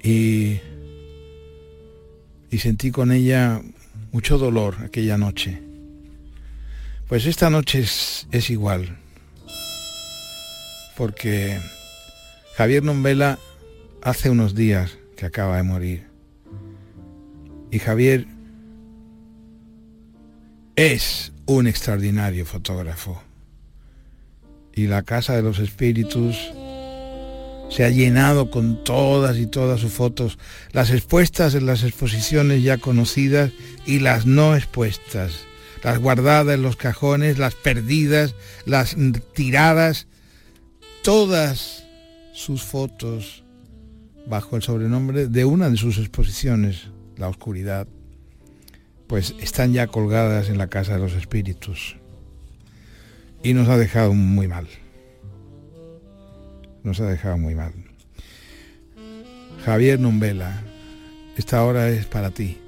B: Y, y sentí con ella mucho dolor aquella noche. Pues esta noche es, es igual, porque Javier Nombela hace unos días que acaba de morir. Y Javier es un extraordinario fotógrafo. Y la Casa de los Espíritus se ha llenado con todas y todas sus fotos, las expuestas en las exposiciones ya conocidas y las no expuestas, las guardadas en los cajones, las perdidas, las tiradas, todas sus fotos bajo el sobrenombre de una de sus exposiciones, La Oscuridad, pues están ya colgadas en la Casa de los Espíritus. Y nos ha dejado muy mal. Nos ha dejado muy mal. Javier Nombela, esta hora es para ti.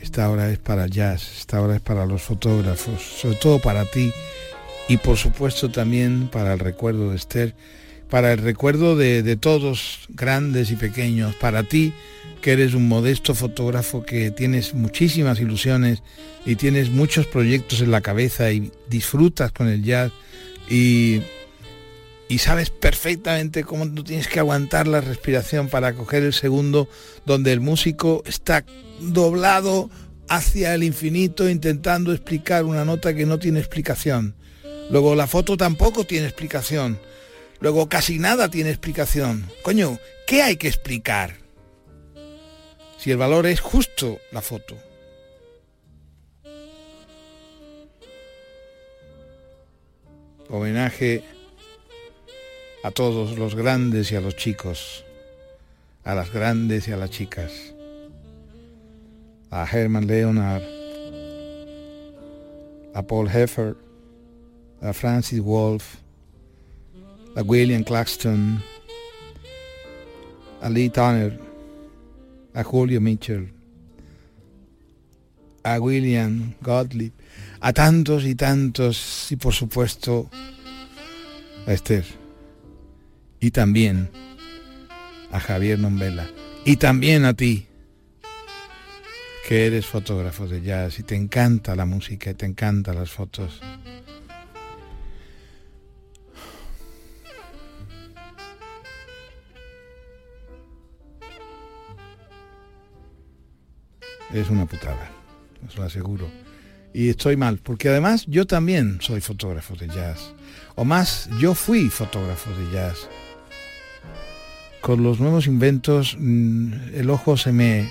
B: Esta hora es para jazz, esta hora es para los fotógrafos, sobre todo para ti y por supuesto también para el recuerdo de Esther para el recuerdo de, todos, grandes y pequeños, para ti que eres un modesto fotógrafo que tienes muchísimas ilusiones y tienes muchos proyectos en la cabeza y disfrutas con el jazz y, y sabes perfectamente cómo tú tienes que aguantar la respiración para coger el segundo donde el músico está doblado hacia el infinito intentando explicar una nota que no tiene explicación. Luego la foto tampoco tiene explicación. Luego casi nada tiene explicación. Coño, ¿qué hay que explicar? Si el valor es justo la foto. Homenaje a todos los grandes y a los chicos, a las grandes y a las chicas, a Herman Leonard, a Paul Heffer, a Francis Wolff, a William Claxton, a Lee Turner, a Julio Mitchell, a William Gottlieb, a tantos y tantos y por supuesto a Esther y también a Javier Nombela y también a ti que eres fotógrafo de jazz y te encanta la música y te encantan las fotos. Es una putada, os lo aseguro. Y estoy mal, porque además yo también soy fotógrafo de jazz. O más, yo fui fotógrafo de jazz. Con los nuevos inventos mm, el ojo se me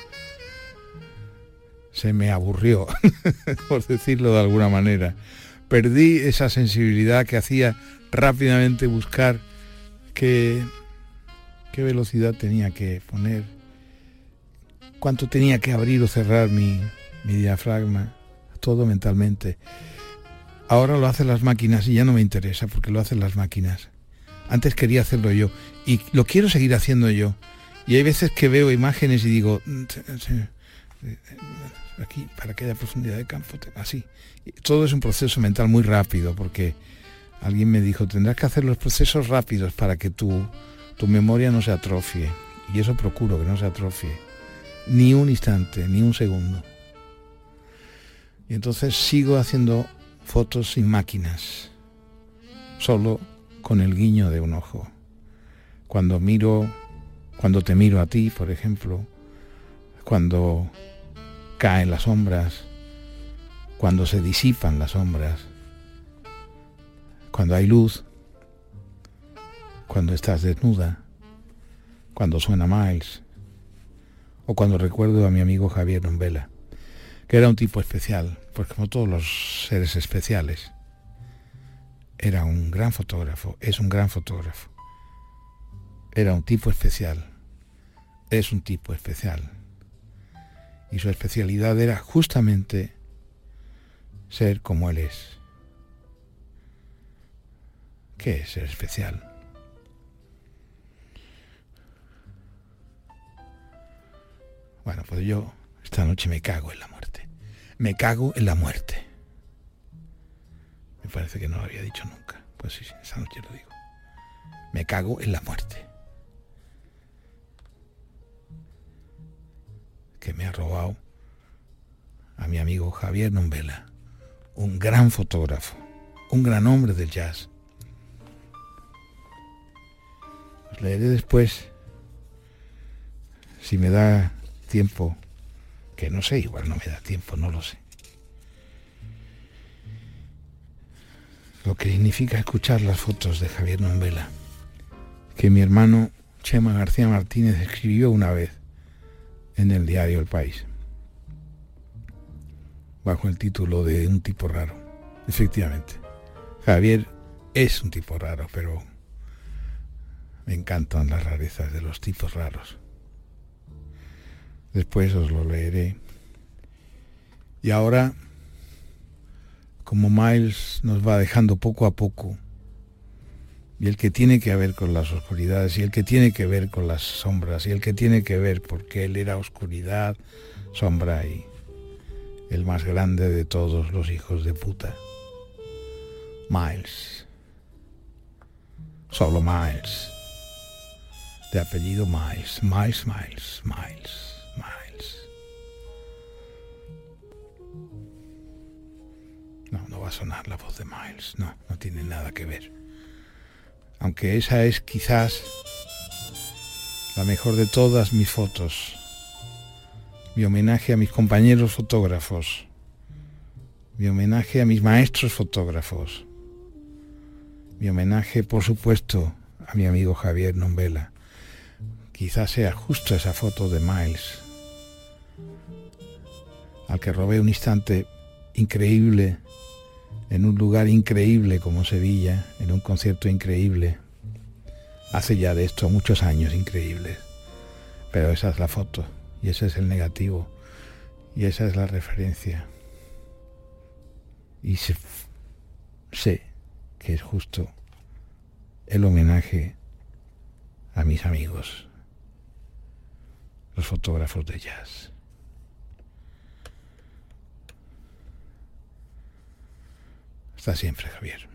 B: se me aburrió, por decirlo de alguna manera. Perdí esa sensibilidad que hacía rápidamente buscar qué, qué velocidad tenía que poner cuánto tenía que abrir o cerrar mi, mi diafragma, todo mentalmente. Ahora lo hacen las máquinas y ya no me interesa porque lo hacen las máquinas. Antes quería hacerlo yo y lo quiero seguir haciendo yo. Y hay veces que veo imágenes y digo, mm, eh, aquí, para que haya profundidad de campo, así. Todo es un proceso mental muy rápido porque alguien me dijo, tendrás que hacer los procesos rápidos para que tu, tu memoria no se atrofie. Y eso procuro, que no se atrofie. Ni un instante, ni un segundo. Y entonces sigo haciendo fotos sin máquinas, solo con el guiño de un ojo. Cuando miro, cuando te miro a ti, por ejemplo, cuando caen las sombras, cuando se disipan las sombras, cuando hay luz, cuando estás desnuda, cuando suena Miles, o cuando recuerdo a mi amigo Javier Nombela, que era un tipo especial, pues como todos los seres especiales, era un gran fotógrafo, es un gran fotógrafo, era un tipo especial, es un tipo especial, y su especialidad era justamente ser como él es. ¿Qué es ser especial? Bueno, pues yo esta noche me cago en la muerte. Me cago en la muerte. Me parece que no lo había dicho nunca. Pues sí, esta noche lo digo. Me cago en la muerte. Que me ha robado a mi amigo Javier Nombela, un gran fotógrafo, un gran hombre del jazz leeré después, si me da tiempo, que no sé, igual no me da tiempo, no lo sé. Lo que significa escuchar las fotos de Javier Nombela, que mi hermano Chema García Martínez escribió una vez en el diario El País, bajo el título de Un tipo raro. Efectivamente, Javier es un tipo raro, pero me encantan las rarezas de los tipos raros. Después os lo leeré. Y ahora, como Miles nos va dejando poco a poco, y el que tiene que ver con las oscuridades, y el que tiene que ver con las sombras, y el que tiene que ver porque él era oscuridad, sombra y el más grande de todos los hijos de puta. Miles. Solo Miles de apellido Miles, Miles, Miles, Miles. No, no va a sonar la voz de Miles, no, no tiene nada que ver. Aunque esa es quizás la mejor de todas mis fotos. Mi homenaje a mis compañeros fotógrafos. Mi homenaje a mis maestros fotógrafos. Mi homenaje, por supuesto, a mi amigo Javier Nombela Quizás sea justo esa foto de Miles, al que robé un instante increíble en un lugar increíble como Sevilla, en un concierto increíble. Hace ya de esto muchos años increíbles. Pero esa es la foto y ese es el negativo y esa es la referencia. Y sé que es justo el homenaje a mis amigos los fotógrafos de jazz. Hasta siempre, Javier.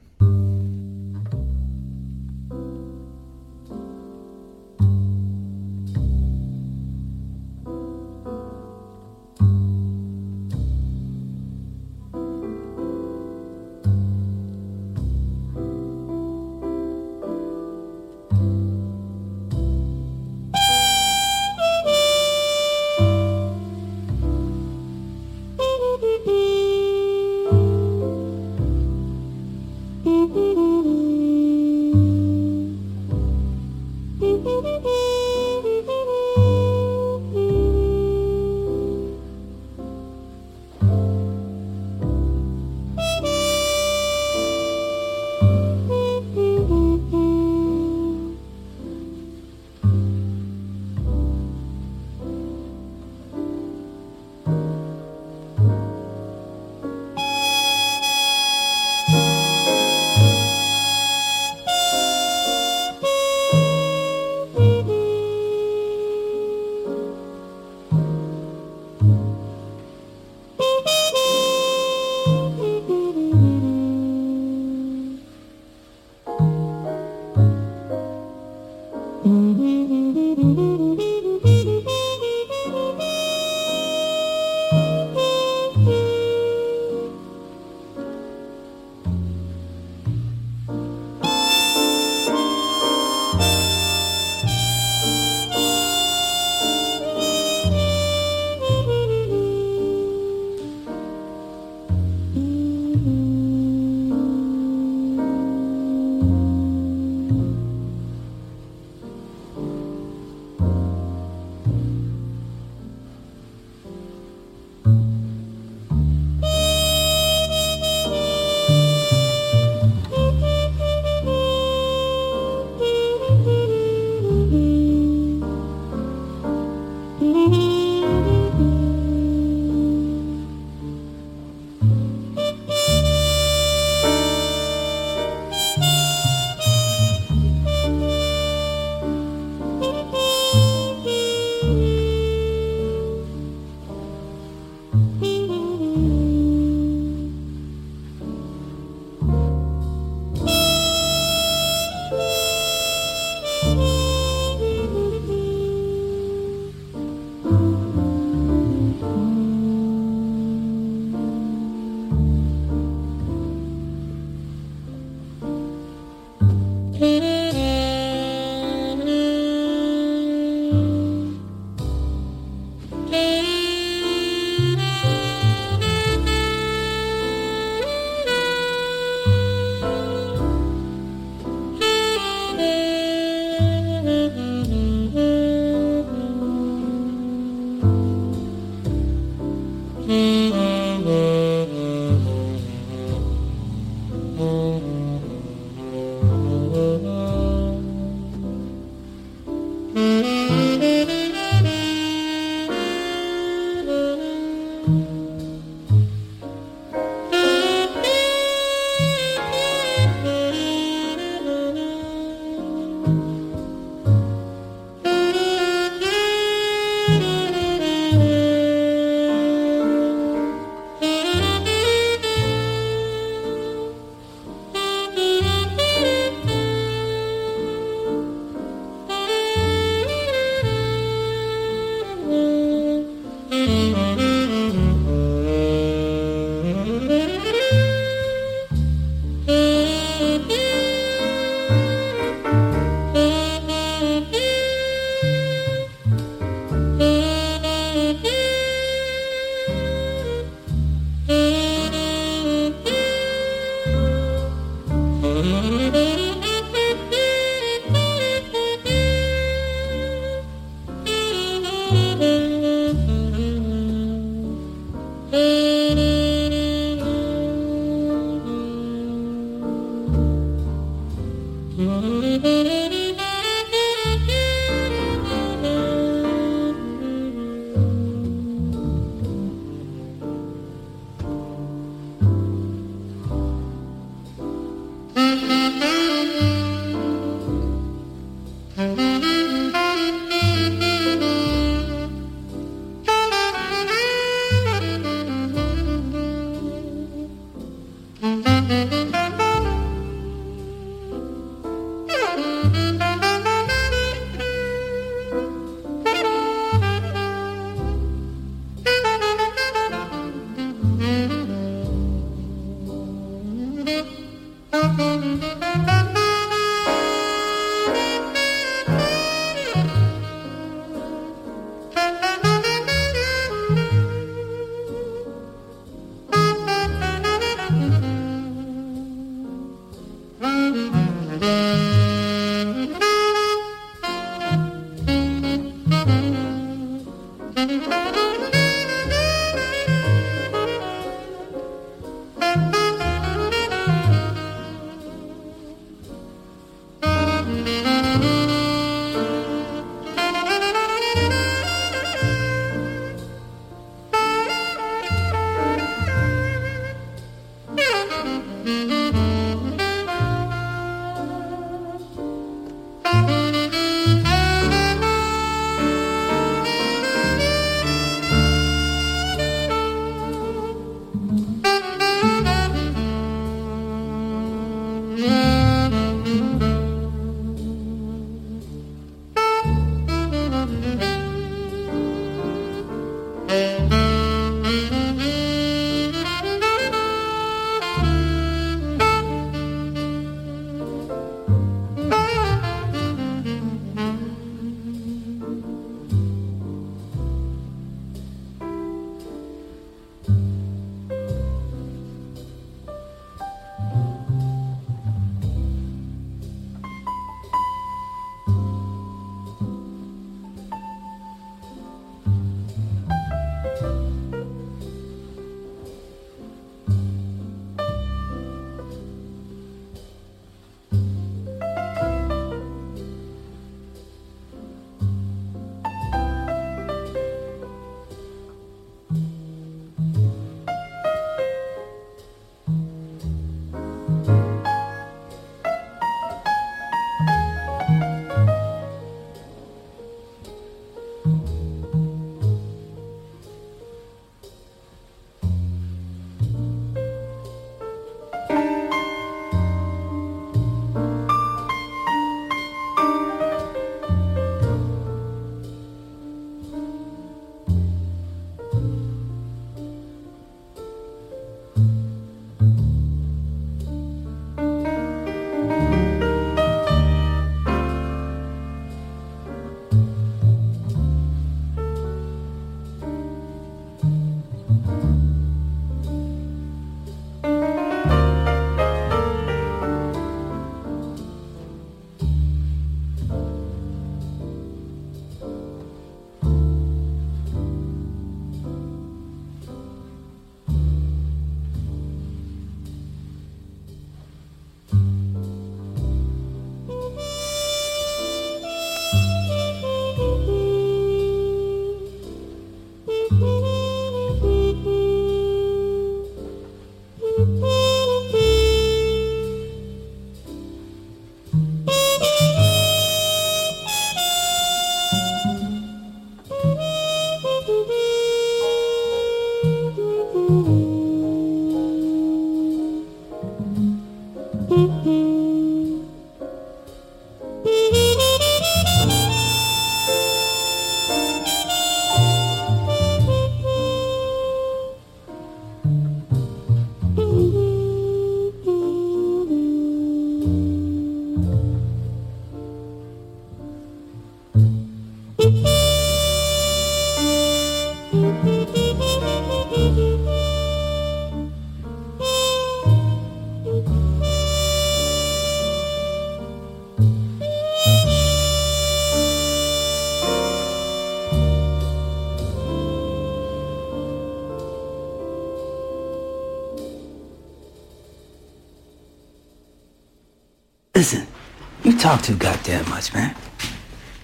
I: Talk too goddamn much, man.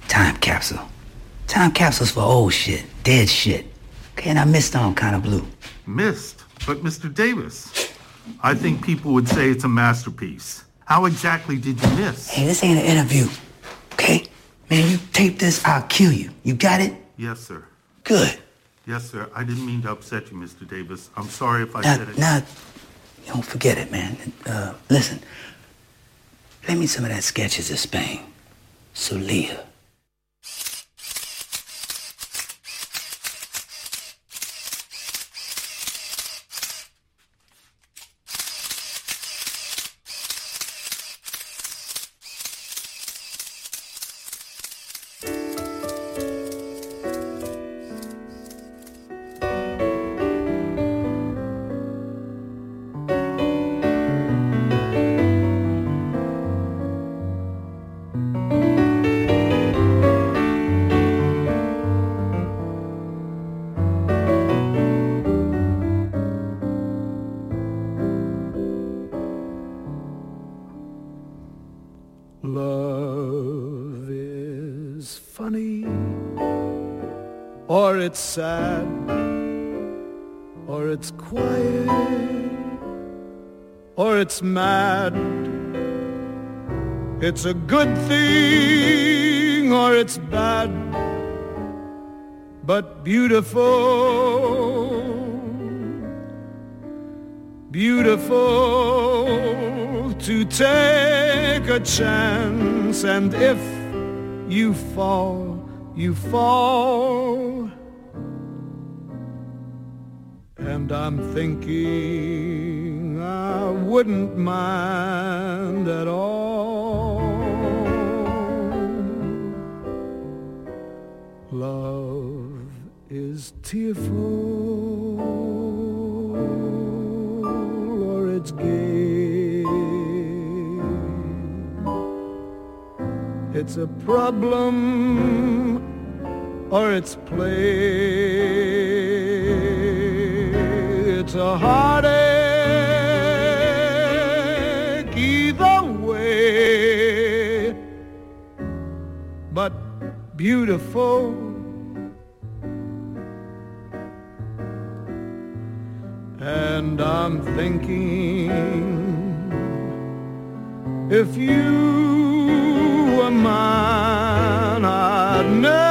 I: Time capsule. Time capsules for old shit, dead shit. Okay, and I missed on kind of blue.
J: Missed? But Mr. Davis, I think people would say it's a masterpiece. How exactly did you miss?
I: Hey, this ain't an interview, okay? Man, you tape this, I'll kill you. You got it?
J: Yes, sir.
I: Good.
J: Yes, sir. I didn't mean to upset you, Mr. Davis. I'm sorry if I
I: now,
J: said it.
I: Now, don't forget it, man. Uh, listen, play me some of that sketches of Spain. Zulia.
K: It's sad or it's quiet or it's mad. It's a good thing or it's bad, but beautiful, beautiful to take a chance and if you fall, you fall and I'm thinking I wouldn't mind at all. Love is tearful or it's gay. It's a problem or it's play it's a heartache either way, but beautiful. And I'm thinking if you were mine, I'd never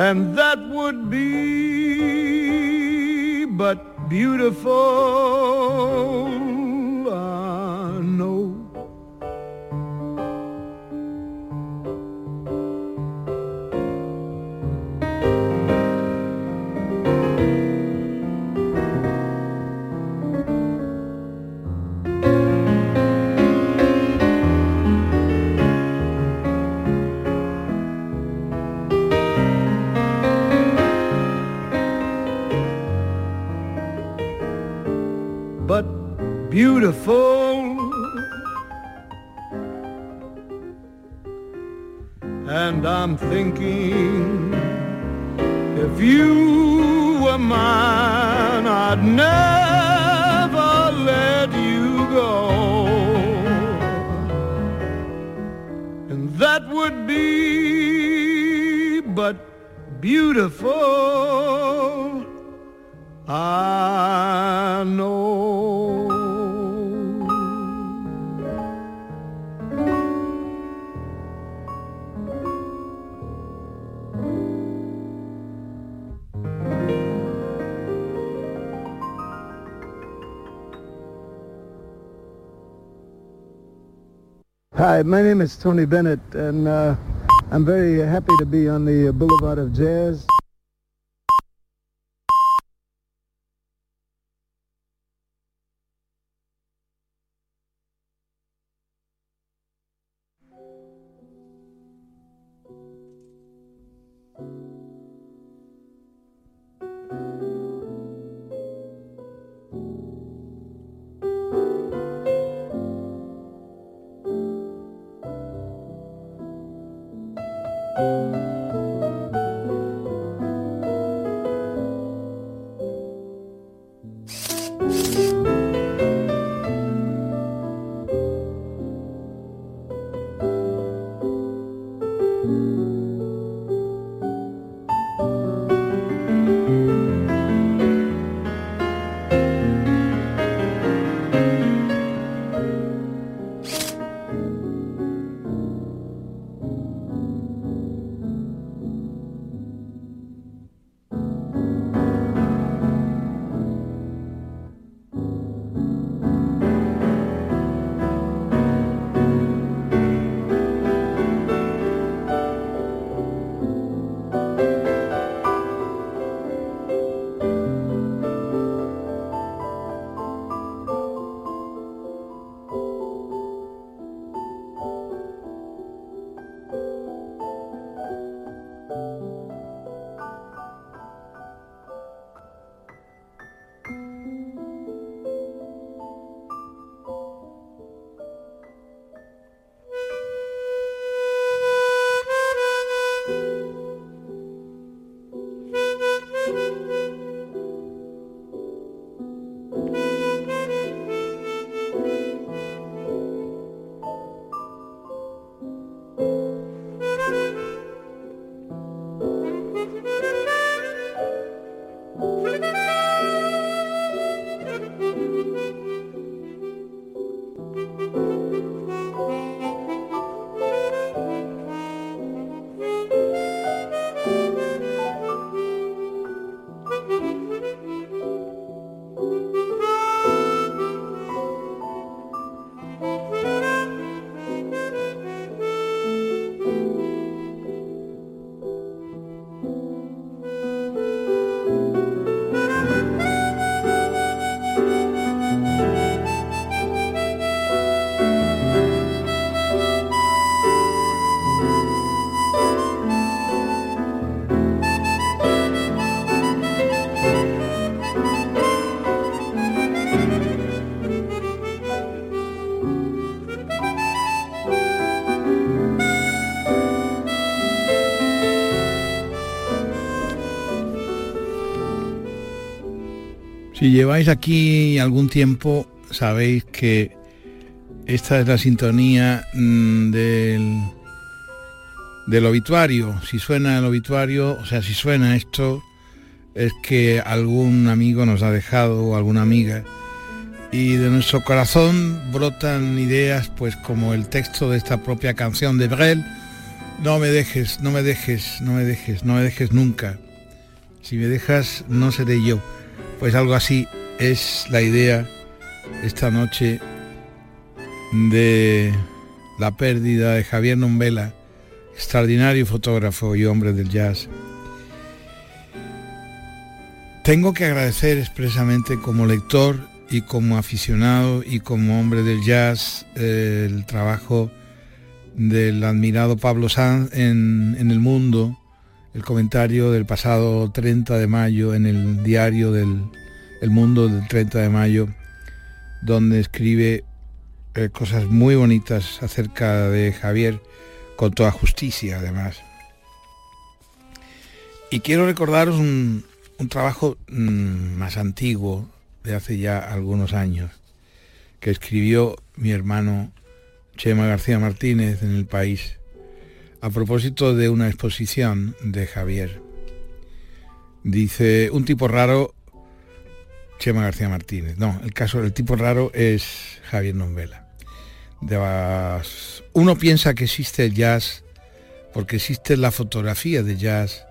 K: and that would be but beautiful. Beautiful. And I'm thinking if you were mine, I'd never let you go. And that would be but beautiful. I know.
L: Hi, my name is Tony Bennett, and uh, I'm very happy to be on the Boulevard of Jazz.
B: Si lleváis aquí algún tiempo, sabéis que esta es la sintonía mm, del, del obituario. Si suena el obituario, o sea, si suena esto, es que algún amigo nos ha dejado o alguna amiga. Y de nuestro corazón brotan ideas pues como el texto de esta propia canción de Brel. No me dejes, no me dejes, no me dejes, no me dejes nunca. Si me dejas, no seré yo. Pues algo así es la idea esta noche de la pérdida de Javier Nombela, extraordinario fotógrafo y hombre del jazz. Tengo que agradecer expresamente como lector y como aficionado y como hombre del jazz eh, el trabajo del admirado Pablo Sanz en, El Mundo, el comentario del pasado 30 de mayo en el diario del El Mundo del 30 de mayo, donde escribe eh, cosas muy bonitas acerca de Javier, con toda justicia además. Y quiero recordaros un, trabajo mm, más antiguo, de hace ya algunos años, que escribió mi hermano Chema García Martínez en el país, a propósito de una exposición de Javier. Dice, un tipo raro, Chema García Martínez. No, el caso del tipo raro es Javier Nombela. Uno piensa que existe el jazz porque existe la fotografía de jazz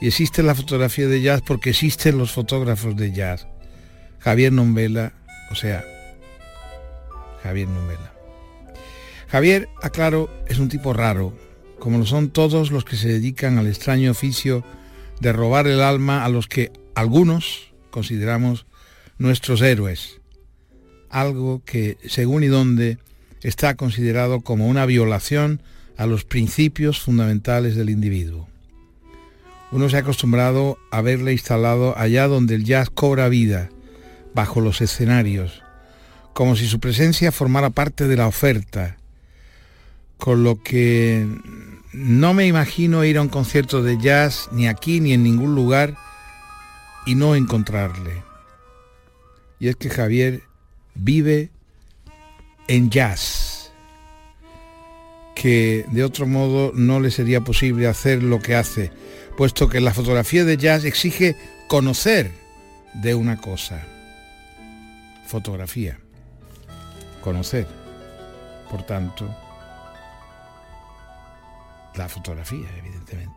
B: y existe la fotografía de jazz porque existen los fotógrafos de jazz. Javier Nombela, o sea, Javier Nombela. Javier, aclaro, es un tipo raro, como lo son todos los que se dedican al extraño oficio de robar el alma a los que algunos consideramos nuestros héroes algo que, según y dónde, está considerado como una violación a los principios fundamentales del individuo. Uno se ha acostumbrado a verle instalado allá donde el jazz cobra vida, bajo los escenarios, como si su presencia formara parte de la oferta, con lo que no me imagino ir a un concierto de jazz ni aquí ni en ningún lugar y no encontrarle. Y es que Javier vive en jazz, que de otro modo no le sería posible hacer lo que hace, puesto que la fotografía de jazz exige conocer de una cosa. Fotografía. Conocer. Por tanto, la fotografía, evidentemente.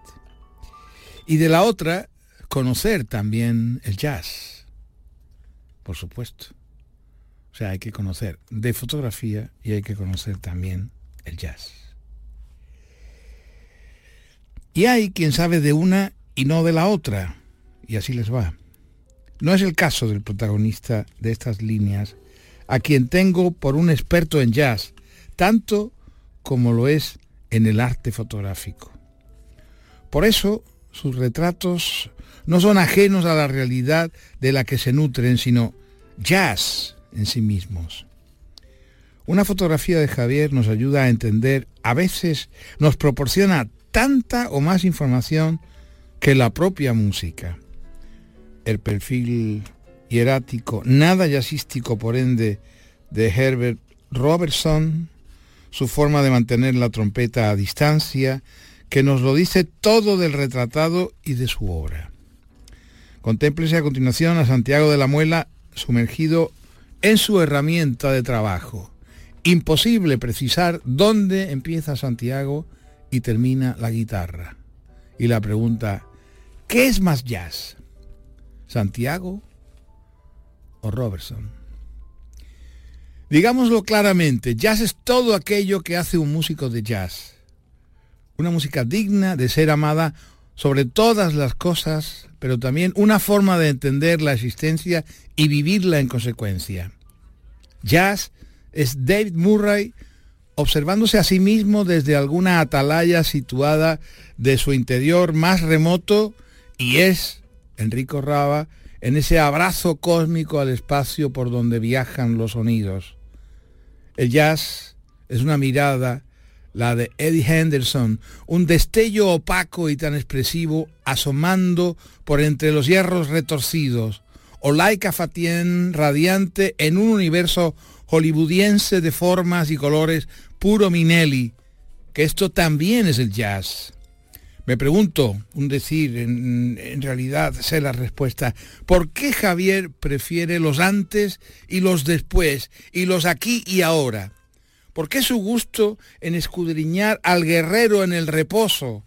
B: Y de la otra, conocer también el jazz. Por supuesto. O sea, hay que conocer de fotografía y hay que conocer también el jazz. Y hay quien sabe de una y no de la otra, y así les va. No es el caso del protagonista de estas líneas, a quien tengo por un experto en jazz, tanto como lo es en el arte fotográfico. Por eso, sus retratos no son ajenos a la realidad de la que se nutren, sino jazz en sí mismos. Una fotografía de Javier nos ayuda a entender, a veces nos proporciona tanta o más información que la propia música. El perfil hierático, nada jazzístico por ende, de Herbert Robertson, su forma de mantener la trompeta a distancia, que nos lo dice todo del retratado y de su obra. Contémplese a continuación a Santiago de la Muela sumergido en su herramienta de trabajo. Imposible precisar dónde empieza Santiago y termina la guitarra. Y la pregunta, ¿qué es más jazz? ¿Santiago o Robertson? Digámoslo claramente, jazz es todo aquello que hace un músico de jazz. Una música digna de ser amada sobre todas las cosas, pero también una forma de entender la existencia y vivirla en consecuencia. Jazz es David Murray observándose a sí mismo desde alguna atalaya situada de su interior más remoto y es Enrico Raba en ese abrazo cósmico al espacio por donde viajan los sonidos. El jazz es una mirada la de Eddie Henderson, un destello opaco y tan expresivo asomando por entre los hierros retorcidos, o Laika Fatien radiante en un universo hollywoodiense de formas y colores puro Minelli, que esto también es el jazz. Me pregunto, un decir, en, realidad sé la respuesta, ¿por qué Javier prefiere los antes y los después y los aquí y ahora? ¿Por qué su gusto en escudriñar al guerrero en el reposo?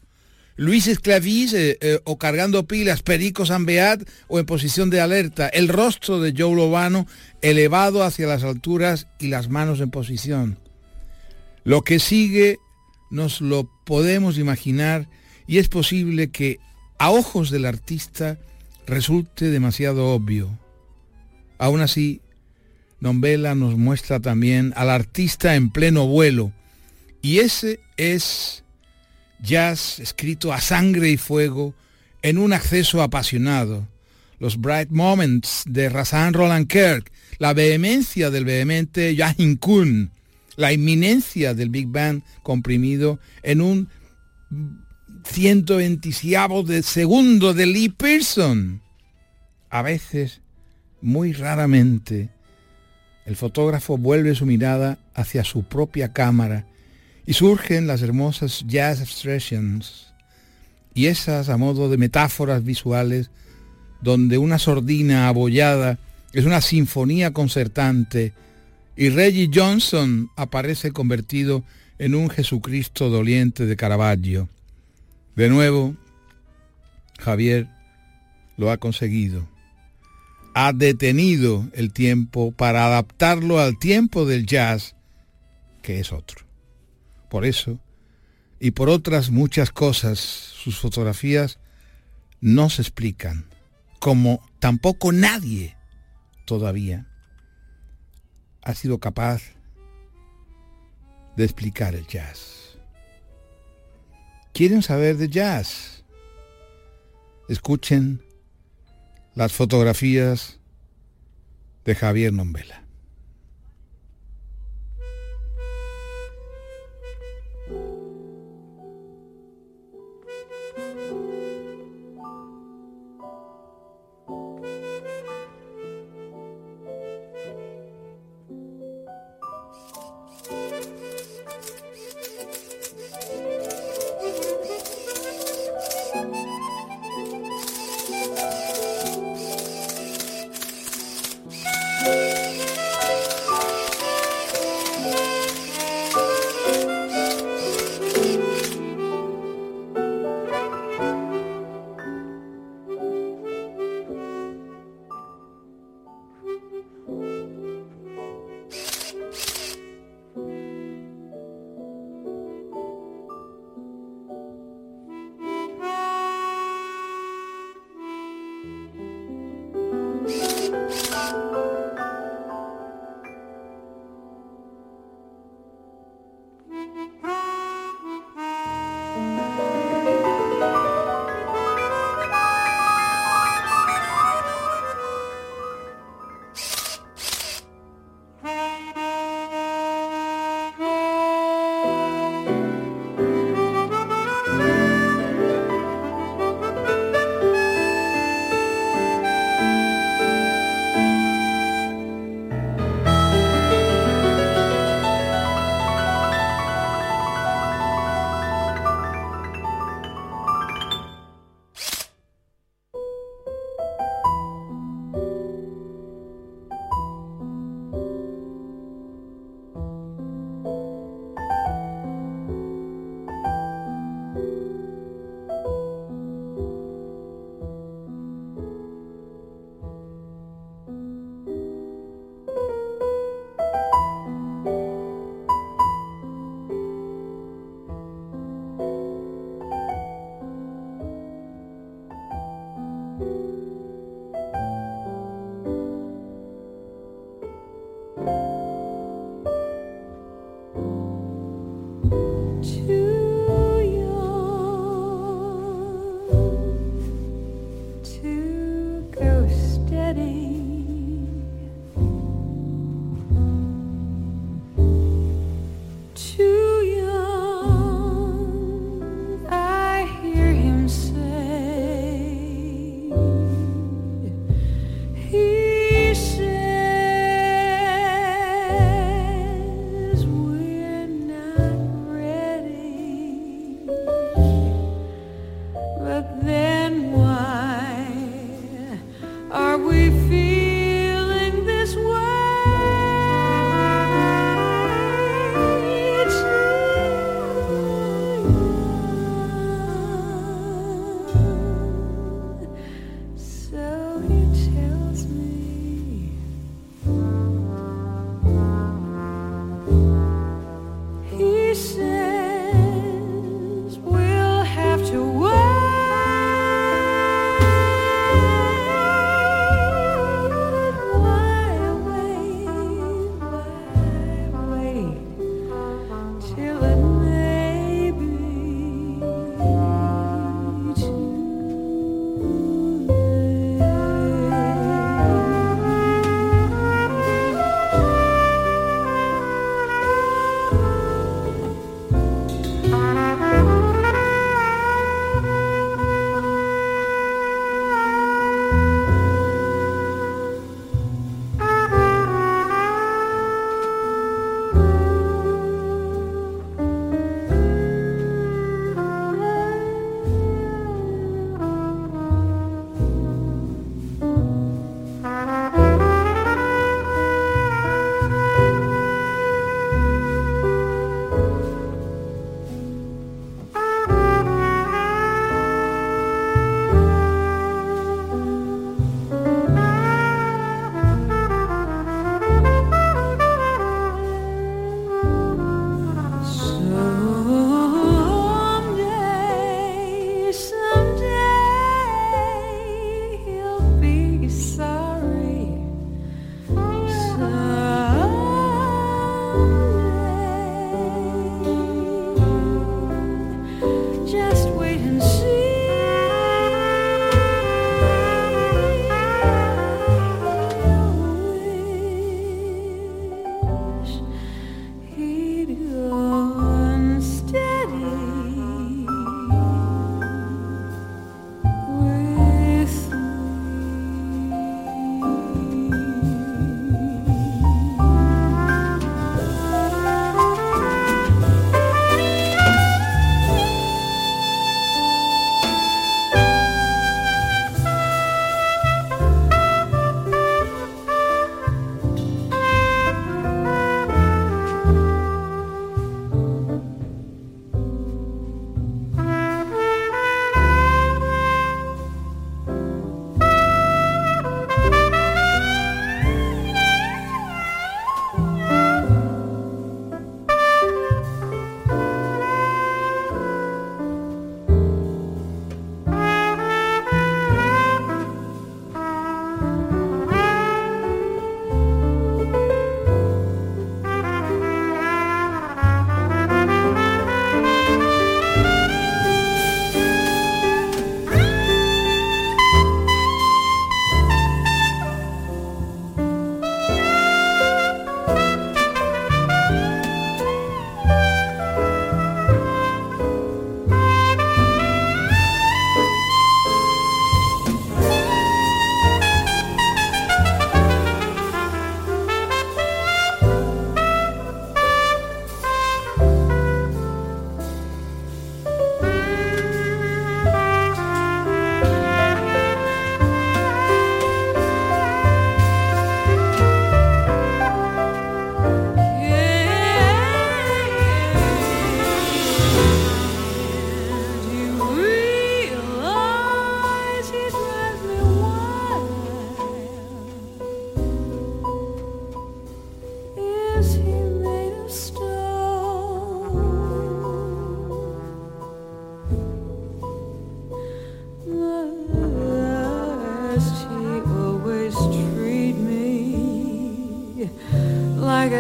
B: Luis Esclavis eh, eh, o cargando pilas, Perico Beat o en posición de alerta, el rostro de Joe Lobano elevado hacia las alturas y las manos en posición. Lo que sigue nos lo podemos imaginar y es posible que a ojos del artista resulte demasiado obvio. Aún así, Nombela nos muestra también al artista en pleno vuelo y ese es jazz escrito a sangre y fuego en un acceso apasionado. Los bright moments de Razan Roland Kirk, la vehemencia del vehemente Joachim Kuhn, la inminencia del Big Band comprimido en un 120 de segundo de Lee Pearson. A veces, muy raramente, el fotógrafo vuelve su mirada hacia su propia cámara y surgen las hermosas jazz expressions y esas a modo de metáforas visuales donde una sordina abollada es una sinfonía concertante y Reggie Johnson aparece convertido en un Jesucristo doliente de Caravaggio. De nuevo, Javier lo ha conseguido. Ha detenido el tiempo para adaptarlo al tiempo del jazz, que es otro. Por eso, y por otras muchas cosas, sus fotografías no se explican, como tampoco nadie todavía ha sido capaz de explicar el jazz quieren saber de jazz, escuchen las fotografías de Javier Nombela.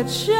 M: A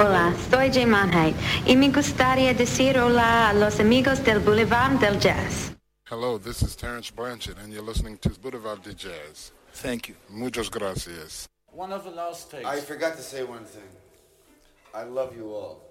N: Hola, soy Jay Manheit y me gustaría decir hola a los amigos del Boulevard del Jazz.
O: Hello, this is Terence Blanchard and you're listening to Boulevard del Jazz.
P: Thank you.
O: Muchas gracias.
P: One of the last takes.
Q: I forgot to say one thing. I love you all.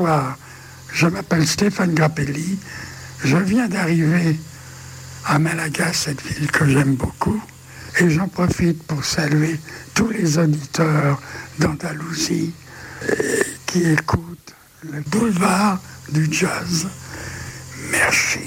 P: Bonsoir. Je m'appelle Stéphane Grappelli. Je viens d'arriver à Malaga, cette ville que j'aime beaucoup. Et j'en profite pour saluer tous les auditeurs d'Andalousie qui écoutent le boulevard du jazz. Merci.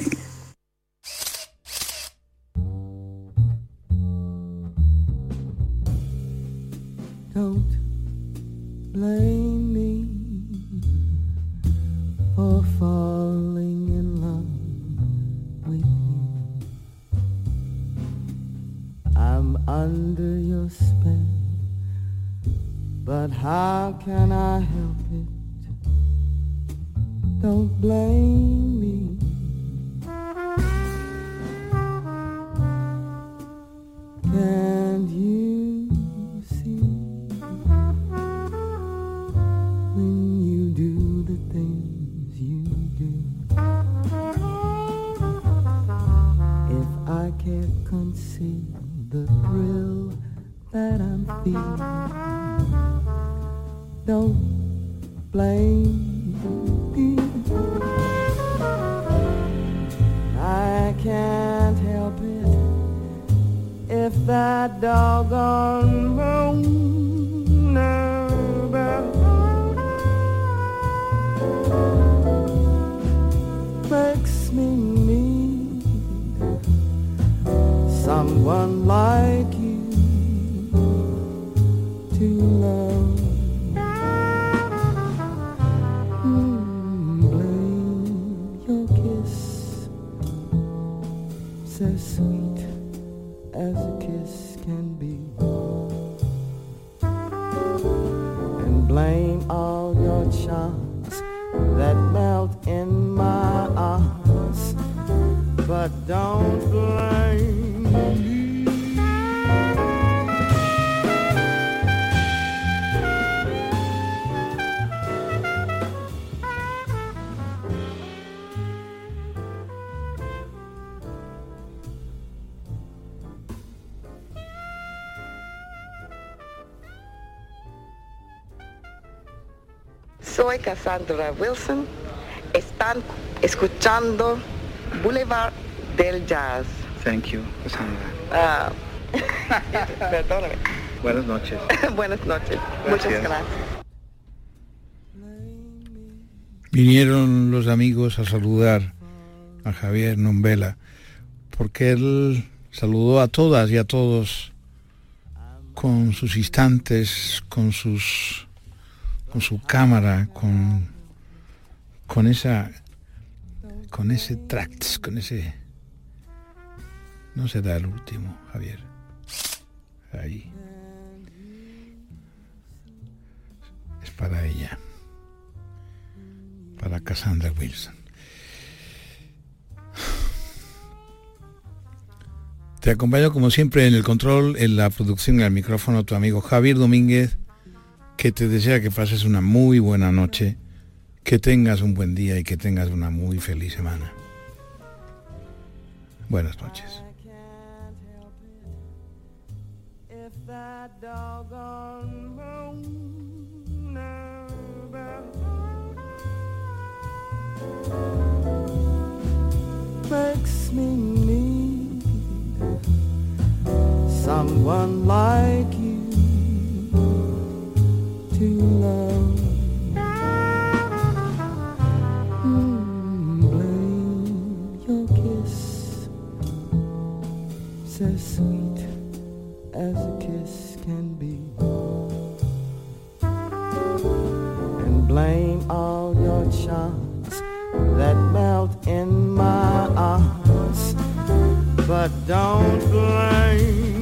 R: Soy Cassandra Wilson. Están escuchando Boulevard del Jazz.
S: Thank you, Cassandra.
R: Ah, perdóname.
S: Buenas noches.
R: Buenas noches. Muchas
S: Gracias.
R: gracias.
B: Vinieron los amigos a saludar a Javier Nombela, porque él saludó a todas y a todos con sus instantes, con sus con su cámara, con con esa con ese tract, con ese no será el último, Javier. Ahí. Es para ella. Para Cassandra Wilson. Te acompaño como siempre en el control, en la producción y al micrófono tu amigo Javier Domínguez, que te desea que pases una muy buena noche, que tengas un buen día y que tengas una muy feliz semana. Buenas noches.
T: Never makes me need someone like you to love. Mm, blame your kiss, sweet as a blame all your charms that melt in my arms. But don't blame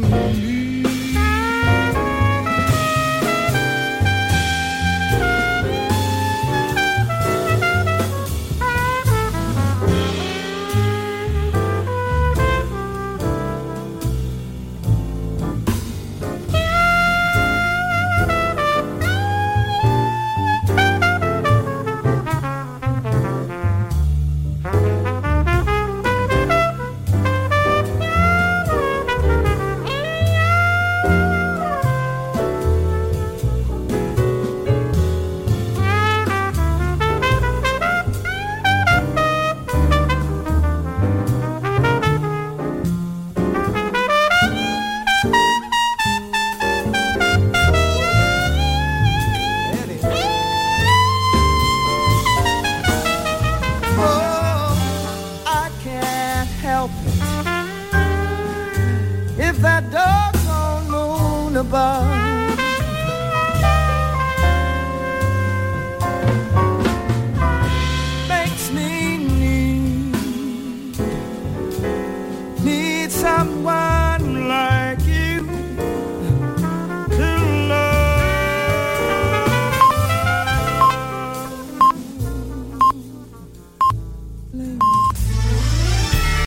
P: above.